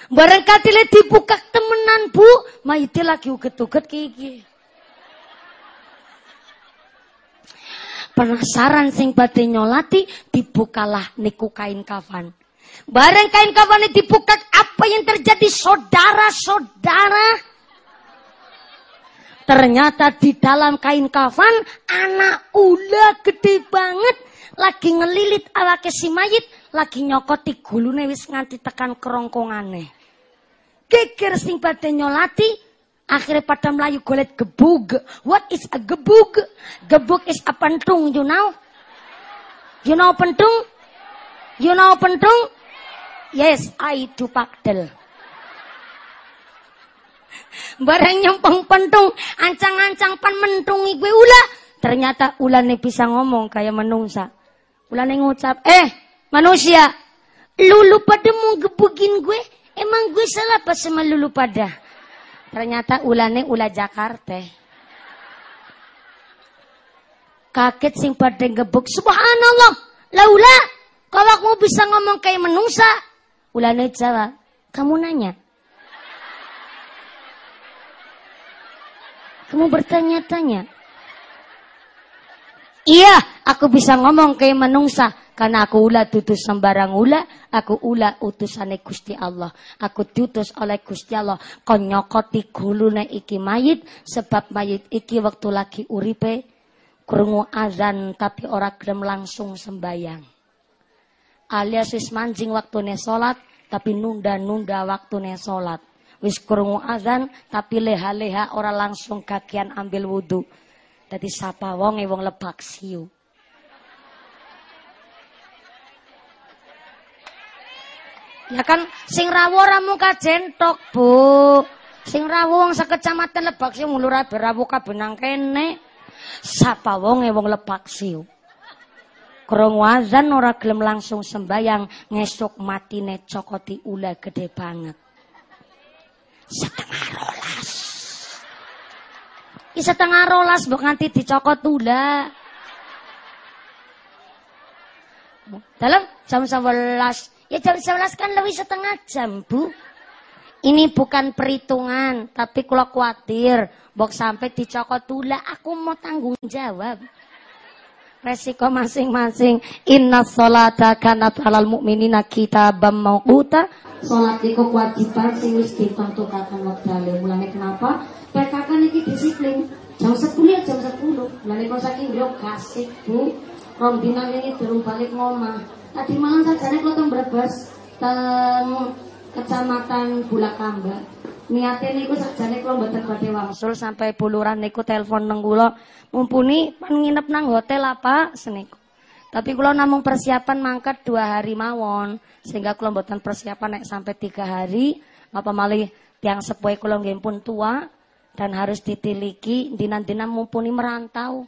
Barang katile dibuka temenan bu, mayite lagi uget-uget kiki. Penasaran sing badhe nyolati dibukalah niku kain kafan. Bareng kain kafan dibuka apa yang terjadi saudara-saudara? Ternyata di dalam kain kafan anak ula gede banget lagi ngelilit awake si mayit, lagi nyokoti gulune wis nganti tekan kerongkongane. Geger sing pada nyolati, akhirnya pada melayu golet gebug. What is a gebug? Gebug is a pentung, you know? You know pentung? You know pentung? Yes, I do pakdel. [laughs] Barang nyempeng pentung, ancang-ancang pan mentungi gue ulah. Ternyata ulane bisa ngomong kayak menungsa. Ulane ngucap, eh manusia, lulu pada mau gebugin gue, emang gue salah apa sama lulu pada? Ternyata ulane ula Jakarta. Kaget sing pada gebuk, subhanallah, laula, kalau mau bisa ngomong kayak menungsa. Ulane jawab, kamu nanya. Kamu bertanya-tanya. Iya, aku bisa ngomong kayak menungsa. Karena aku ula tutus sembarang ula, aku ula utusane Gusti Allah. Aku diutus oleh Gusti Allah. Kon nyokoti gulune iki mayit, sebab mayit iki waktu lagi uripe, krungu azan tapi ora gelem langsung sembayang. Alias wis manjing waktune salat, tapi nunda-nunda waktune salat. Wis krungu azan, tapi leha-leha ora langsung kakian ambil wudhu. Dadi sapa wonge wong lebak siu. Ya kan sing rawuh ora muka jentok, Bu. Sing rawuh wong sekecamatan Lebak Siu mulur ae rawuh kabenang kene. Sapa wonge wong Lebak Siu. Krungu azan ora gelem langsung sembayang, ngesuk matine cokoti ula gede banget. Setengah rolas. Setengah rolas mbok nganti dicokot tula. Dalam jam 11. Ya jam 11 kan lebih setengah jam, Bu. Ini bukan perhitungan, tapi kalau khawatir, bok sampai dicokot tula, aku mau tanggung jawab. Resiko masing-masing. Inna sholata kanat alal mu'minina kitabam mauquta. Sholat itu kewajiban sing wis ditentukan wektale. Mulane kenapa? PKK niki disiplin. Jam 10 ya jam 10. Mulane kok saking yo kasih, Bu. Rong dina ini durung balik ngomah. Tadi malam sajane kula teng Brebes teng Kecamatan Bulakamba. Niate niku sakjane kula mboten badhe wangsul sampai buluran niku telepon nang kula. Mumpuni pan nginep nang hotel apa seniku. Tapi kula namung persiapan mangkat dua hari mawon sehingga kula mboten persiapan nek sampai tiga hari apa malih tiang sepuh kula nggih pun tua dan harus ditiliki dinan-dinan mumpuni merantau.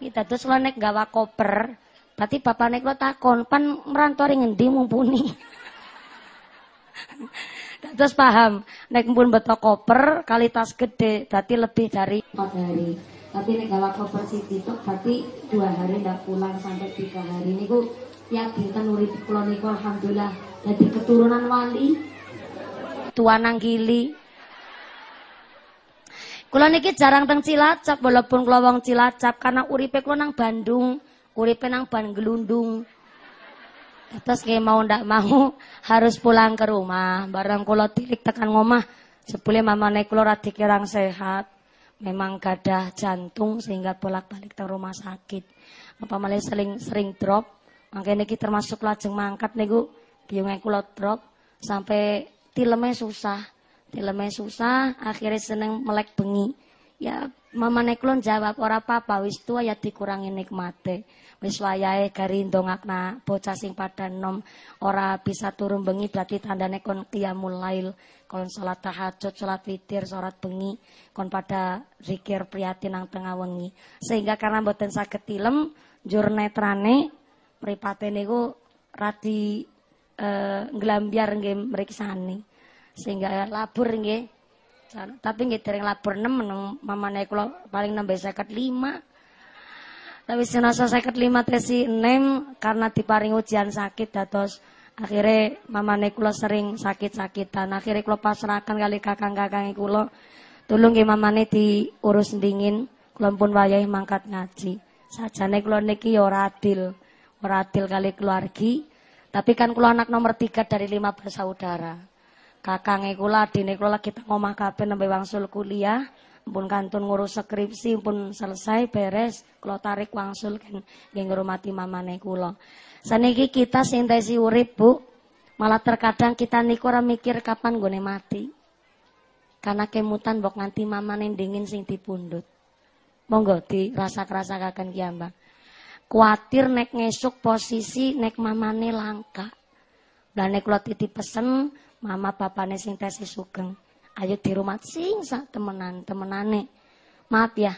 Kita terus lo nek gawa koper, berarti bapak nek lo takon, pan merantau ring ngendi mumpuni. [laughs] Terus paham, naik pun betul koper, kali tas gede, berarti lebih dari 4 hari. Tapi nek gawa koper siji tok berarti dua hari ndak pulang sampai tiga hari niku tiap dinten urip kula niku alhamdulillah jadi keturunan wali tua nanggili Kula niki jarang teng Cilacap walaupun kula wong Cilacap karena uripe kula nang Bandung, uripe nang Bangelundung. Terus kayak mau ndak mau harus pulang ke rumah. Barang kulo tilik tekan ngomah. Sepuluh mama naik kulo rati kirang sehat. Memang gadah jantung sehingga bolak-balik ke rumah sakit. Apa malah sering sering drop. Makanya niki termasuk lajeng mangkat niku biungnya kulo drop sampai tileme susah. Tileme susah, akhirnya seneng melek bengi. Ya mama neklon jawab ora apa-apa wis tua ya dikurangi nikmate. Wis wayahe gari ndongakna bocah sing padha nom ora bisa turun bengi berarti tandane kon qiyamul lail kon salat tahajud salat witir salat bengi kon pada zikir prihatin nang tengah wengi. Sehingga karena mboten saged tilem njur netrane mripate niku radi eh, nglambiar nggih mriksani sehingga labur nggih tapi nggih dereng labur nemen mamane kula paling nembe 55 tapi senasa saya lima tesi enam karena diparing ujian sakit dados akhirnya mama kula sering sakit-sakitan. Akhirnya kula pasrahkan kali kakang-kakang kula. Tulung mama mamane diurus dingin, kula pun wayahe mangkat ngaji. Sajane kula niki ya. Ora adil kali keluargi. Tapi kan kula anak nomor tiga dari lima bersaudara. Kakang kula, adine kula lagi ngomah kabeh nembe wangsul kuliah. Pun kantun ngurus skripsi pun selesai beres kula tarik wangsul kan nggih ngurmati mamane kula. Saniki kita sintesi urip Bu. Malah terkadang kita niku ora mikir kapan gone mati. Karena kemutan bok nganti mamane dingin sing dipundhut. Monggo dirasa-rasakaken ki Mbak kuatir nek ngesuk posisi nek mamane langka. Dan nek kula titip pesen mama bapane sing tesi sugeng. Ayo di rumah sing sak temenan temenane. Maaf ya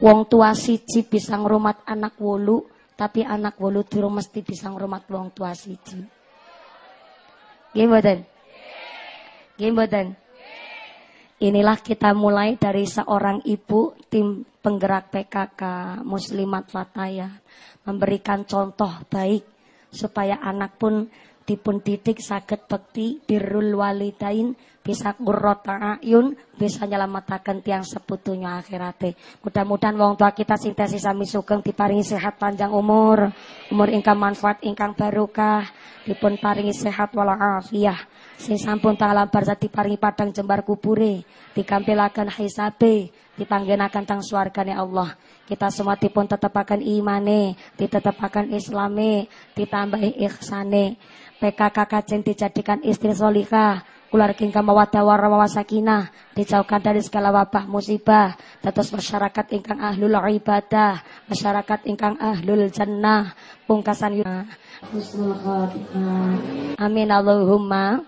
wong tua siji bisa ngerumat anak wolu tapi anak wolu di rumah mesti bisa ngerumat wong tua siji. Gimana gimana Inilah kita mulai dari seorang ibu tim penggerak PKK Muslimat Fataya memberikan contoh baik supaya anak pun dipun didik sakit bekti birrul walidain bisa ngurrota ayun bisa nyelamataken tiang seputunya akhirate mudah-mudahan wong tua kita sintesis sami sugeng diparingi sehat panjang umur. Umur ingkang manfaat ingkang barokah. Dipun paringi sehat walafiah. Sing sampun taala barza diparingi padang jembar kubure. Dikampilaken hisabe. Dipanggenakan tang swargane Allah. Kita semua dipun tetepaken imane ditetepaken islame ditambahi ihsane. PKK Kajen dijadikan istri solihah, keluarga ingkang mawaddah warahmah sakinah, dijauhkan dari segala wabah musibah, tetes masyarakat ingkang ahlul ibadah, masyarakat ingkang ahlul jannah, pungkasan husnul Amin Allahumma.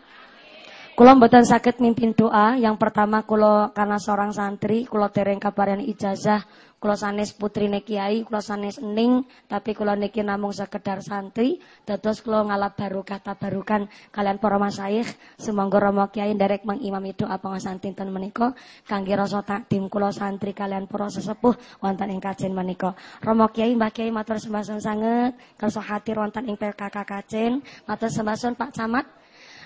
Kulo mboten sakit mimpin doa. Yang pertama kulo karena seorang santri, kulo tereng kabaran ijazah Kula sanes putrine kiai, kula sanes ening, tapi kula niki namung sekedar santri, dados kula ngalap barokah tabarukan kalian para masyayikh, sumangga Rama Kiai nderek mengimami doa pengasan dinten menika kangge rasa takdim kula santri kalian para sesepuh wonten ing kajen menika. Rama Kiai Mbah Kiai matur sembah sanget, kersa hadir wonten ing PKK Kajen, matur sembah Pak Camat.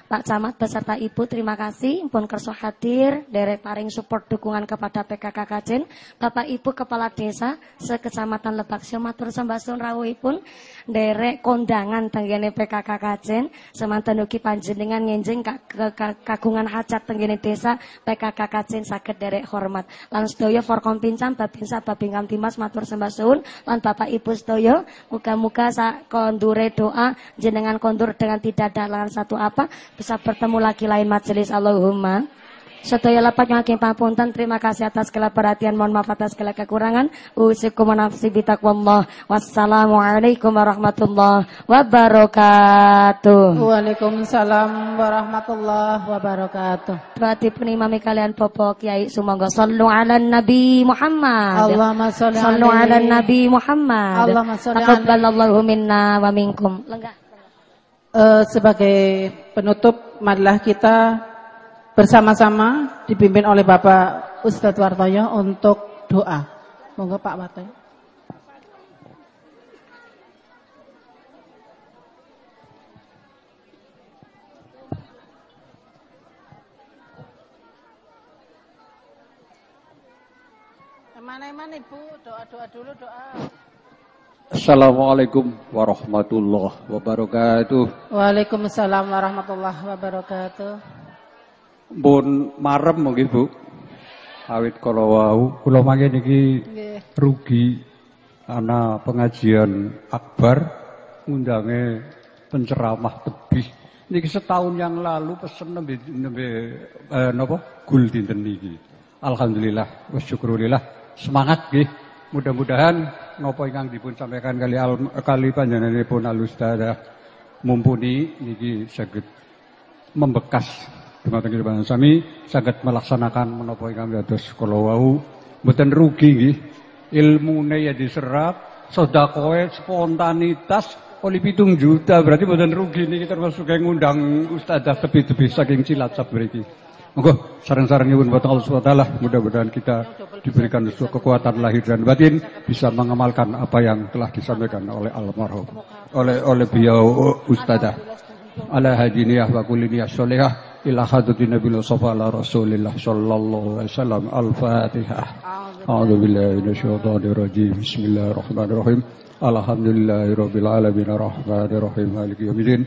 Pak Camat beserta Ibu terima kasih. Pun kerso hadir dari paring support dukungan kepada PKK Kajen Bapak Ibu Kepala Desa sekecamatan Lebak matur sembasun rawuhipun derek kondangan tenggene PKK Kajen semanten ugi panjenengan ngenjing kagungan hajat tenggene desa PKK Kajen sakit derek hormat. Lan sedaya Forkom Pincam Babinsa Babingkam Dimas matur sembasun lan Bapak Ibu sedaya muga-muga sak kondure doa jenengan kondur dengan tidak ada satu apa bisa bertemu lagi lain majelis. Allahumma. Sedaya lapak yang hakim papunten Terima kasih atas segala perhatian. Mohon maaf atas segala kekurangan. Usikum nafsi bitakwallah Wassalamualaikum warahmatullahi wabarakatuh. Waalaikumsalam warahmatullahi wabarakatuh. Berarti penimami kalian Popo Kiai Sumangga. Sallu ala Nabi Muhammad. Allahumma salli Sallu ala Nabi Muhammad. Allahumma salli Taqabbalallahu minna wa minkum. Lenggah uh, sebagai penutup marilah kita bersama-sama dipimpin oleh Bapak Ustadz Wartoyo untuk doa. Monggo Pak Wartoyo. Mana-mana Ibu, doa-doa dulu doa. Assalamualaikum warahmatullahi wabarakatuh. Waalaikumsalam warahmatullahi wabarakatuh. Pun marem mungkin Bu. Awit kalau wau kula mangke niki rugi ana pengajian akbar ngundange penceramah tebih. Niki setahun yang lalu pesen nembe nembe eh, napa? Gul dinten niki. Alhamdulillah wa syukurillah. Semangat nggih. Mudah-mudahan napa ingkang dipun sampaikan kali al, kali panjenenganipun al ustadzah mumpuni niki saged membekas dumateng kehidupan sami saged melaksanakan menapa ingkang dados kala wau. Mboten rugi nggih. Ilmune ya diserap sedakoe spontanitas oleh pitung juta. Berarti mboten rugi niki termasuk yang ngundang ustadzah tepi-tepi saking cilat sabriki Monggo sarang-sarangipun buat Allah SWT mudah-mudahan kita diberikan kekuatan lahir dan batin bisa mengamalkan apa yang telah disampaikan oleh almarhum oleh oleh beliau ustadzah ala hadiniyah wa kuliniyah solehah ila hadratin Nabi Mustafa ala Rasulillah sallallahu alaihi wasallam al-Fatihah. A'udzu billahi minasyaitonir rajim. Bismillahirrahmanirrahim. Alhamdulillahirabbil alamin arrahmanir rahim maliki yaumiddin.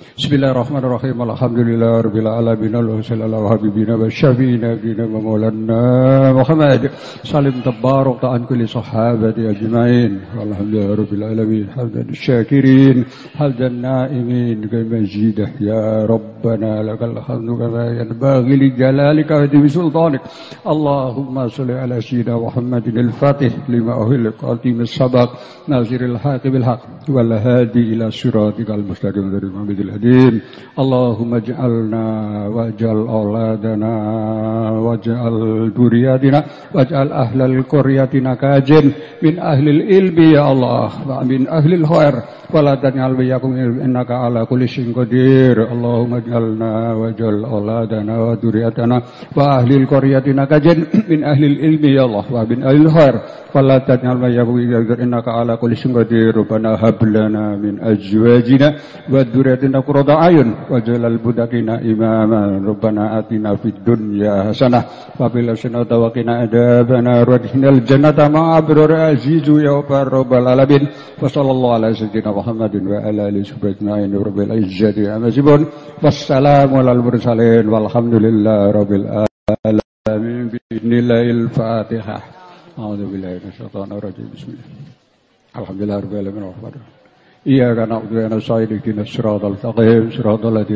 Bismillahirrahmanirrahim. Alhamdulillah rabbil alamin. Allahumma habibina wa syafiina bina wa maulana Muhammad. Salim tabarak ta'an kulli sahabati ajmain. Alhamdulillah rabbil alamin. Hamdan syakirin, hamdan naimin, kamajidah ya rabbana lakal hamdu kama yanbaghi li jalalika wa dibi sultanik. Allahumma salli ala sayyidina Muhammadin al-Fatih lima ahil qatim as-sabaq, naziril haqi bil haq wal hadi ila siratikal mustaqim. Dari Muhammad الهدين اللهم اجعلنا واجعل أولادنا واجعل ذرياتنا واجعل أهل القرية نكاجن من أهل العلم يا الله ومن أهل الخير ولا تجعل بياكم إنك على كل شيء قدير اللهم اجعلنا واجعل أولادنا وذرياتنا وأهل القرية نكاجن من أهل العلم يا الله ومن أهل الخير فلا تجعل ما يقول إنك على كل شيء قدير ربنا هب لنا من أزواجنا وذريتنا قرة أعين واجعل المتقين إماما ربنا آتنا في الدنيا حسنة وفي الآخرة وقنا عذاب النار وادخلنا الجنة مع أبرار عزيز يا رب العالمين وصلى الله على سيدنا محمد وعلى آله وصحبه أجمعين رب العزة عما يصفون والسلام على المرسلين والحمد لله رب العالمين بإذن الله الفاتحة أعوذ بالله من الشيطان الرجيم بسم الله الحمد لله رب العالمين الرحمن الرحيم إياك نعبد وإياك نستعين اهدنا الصراط المستقيم صراط الذين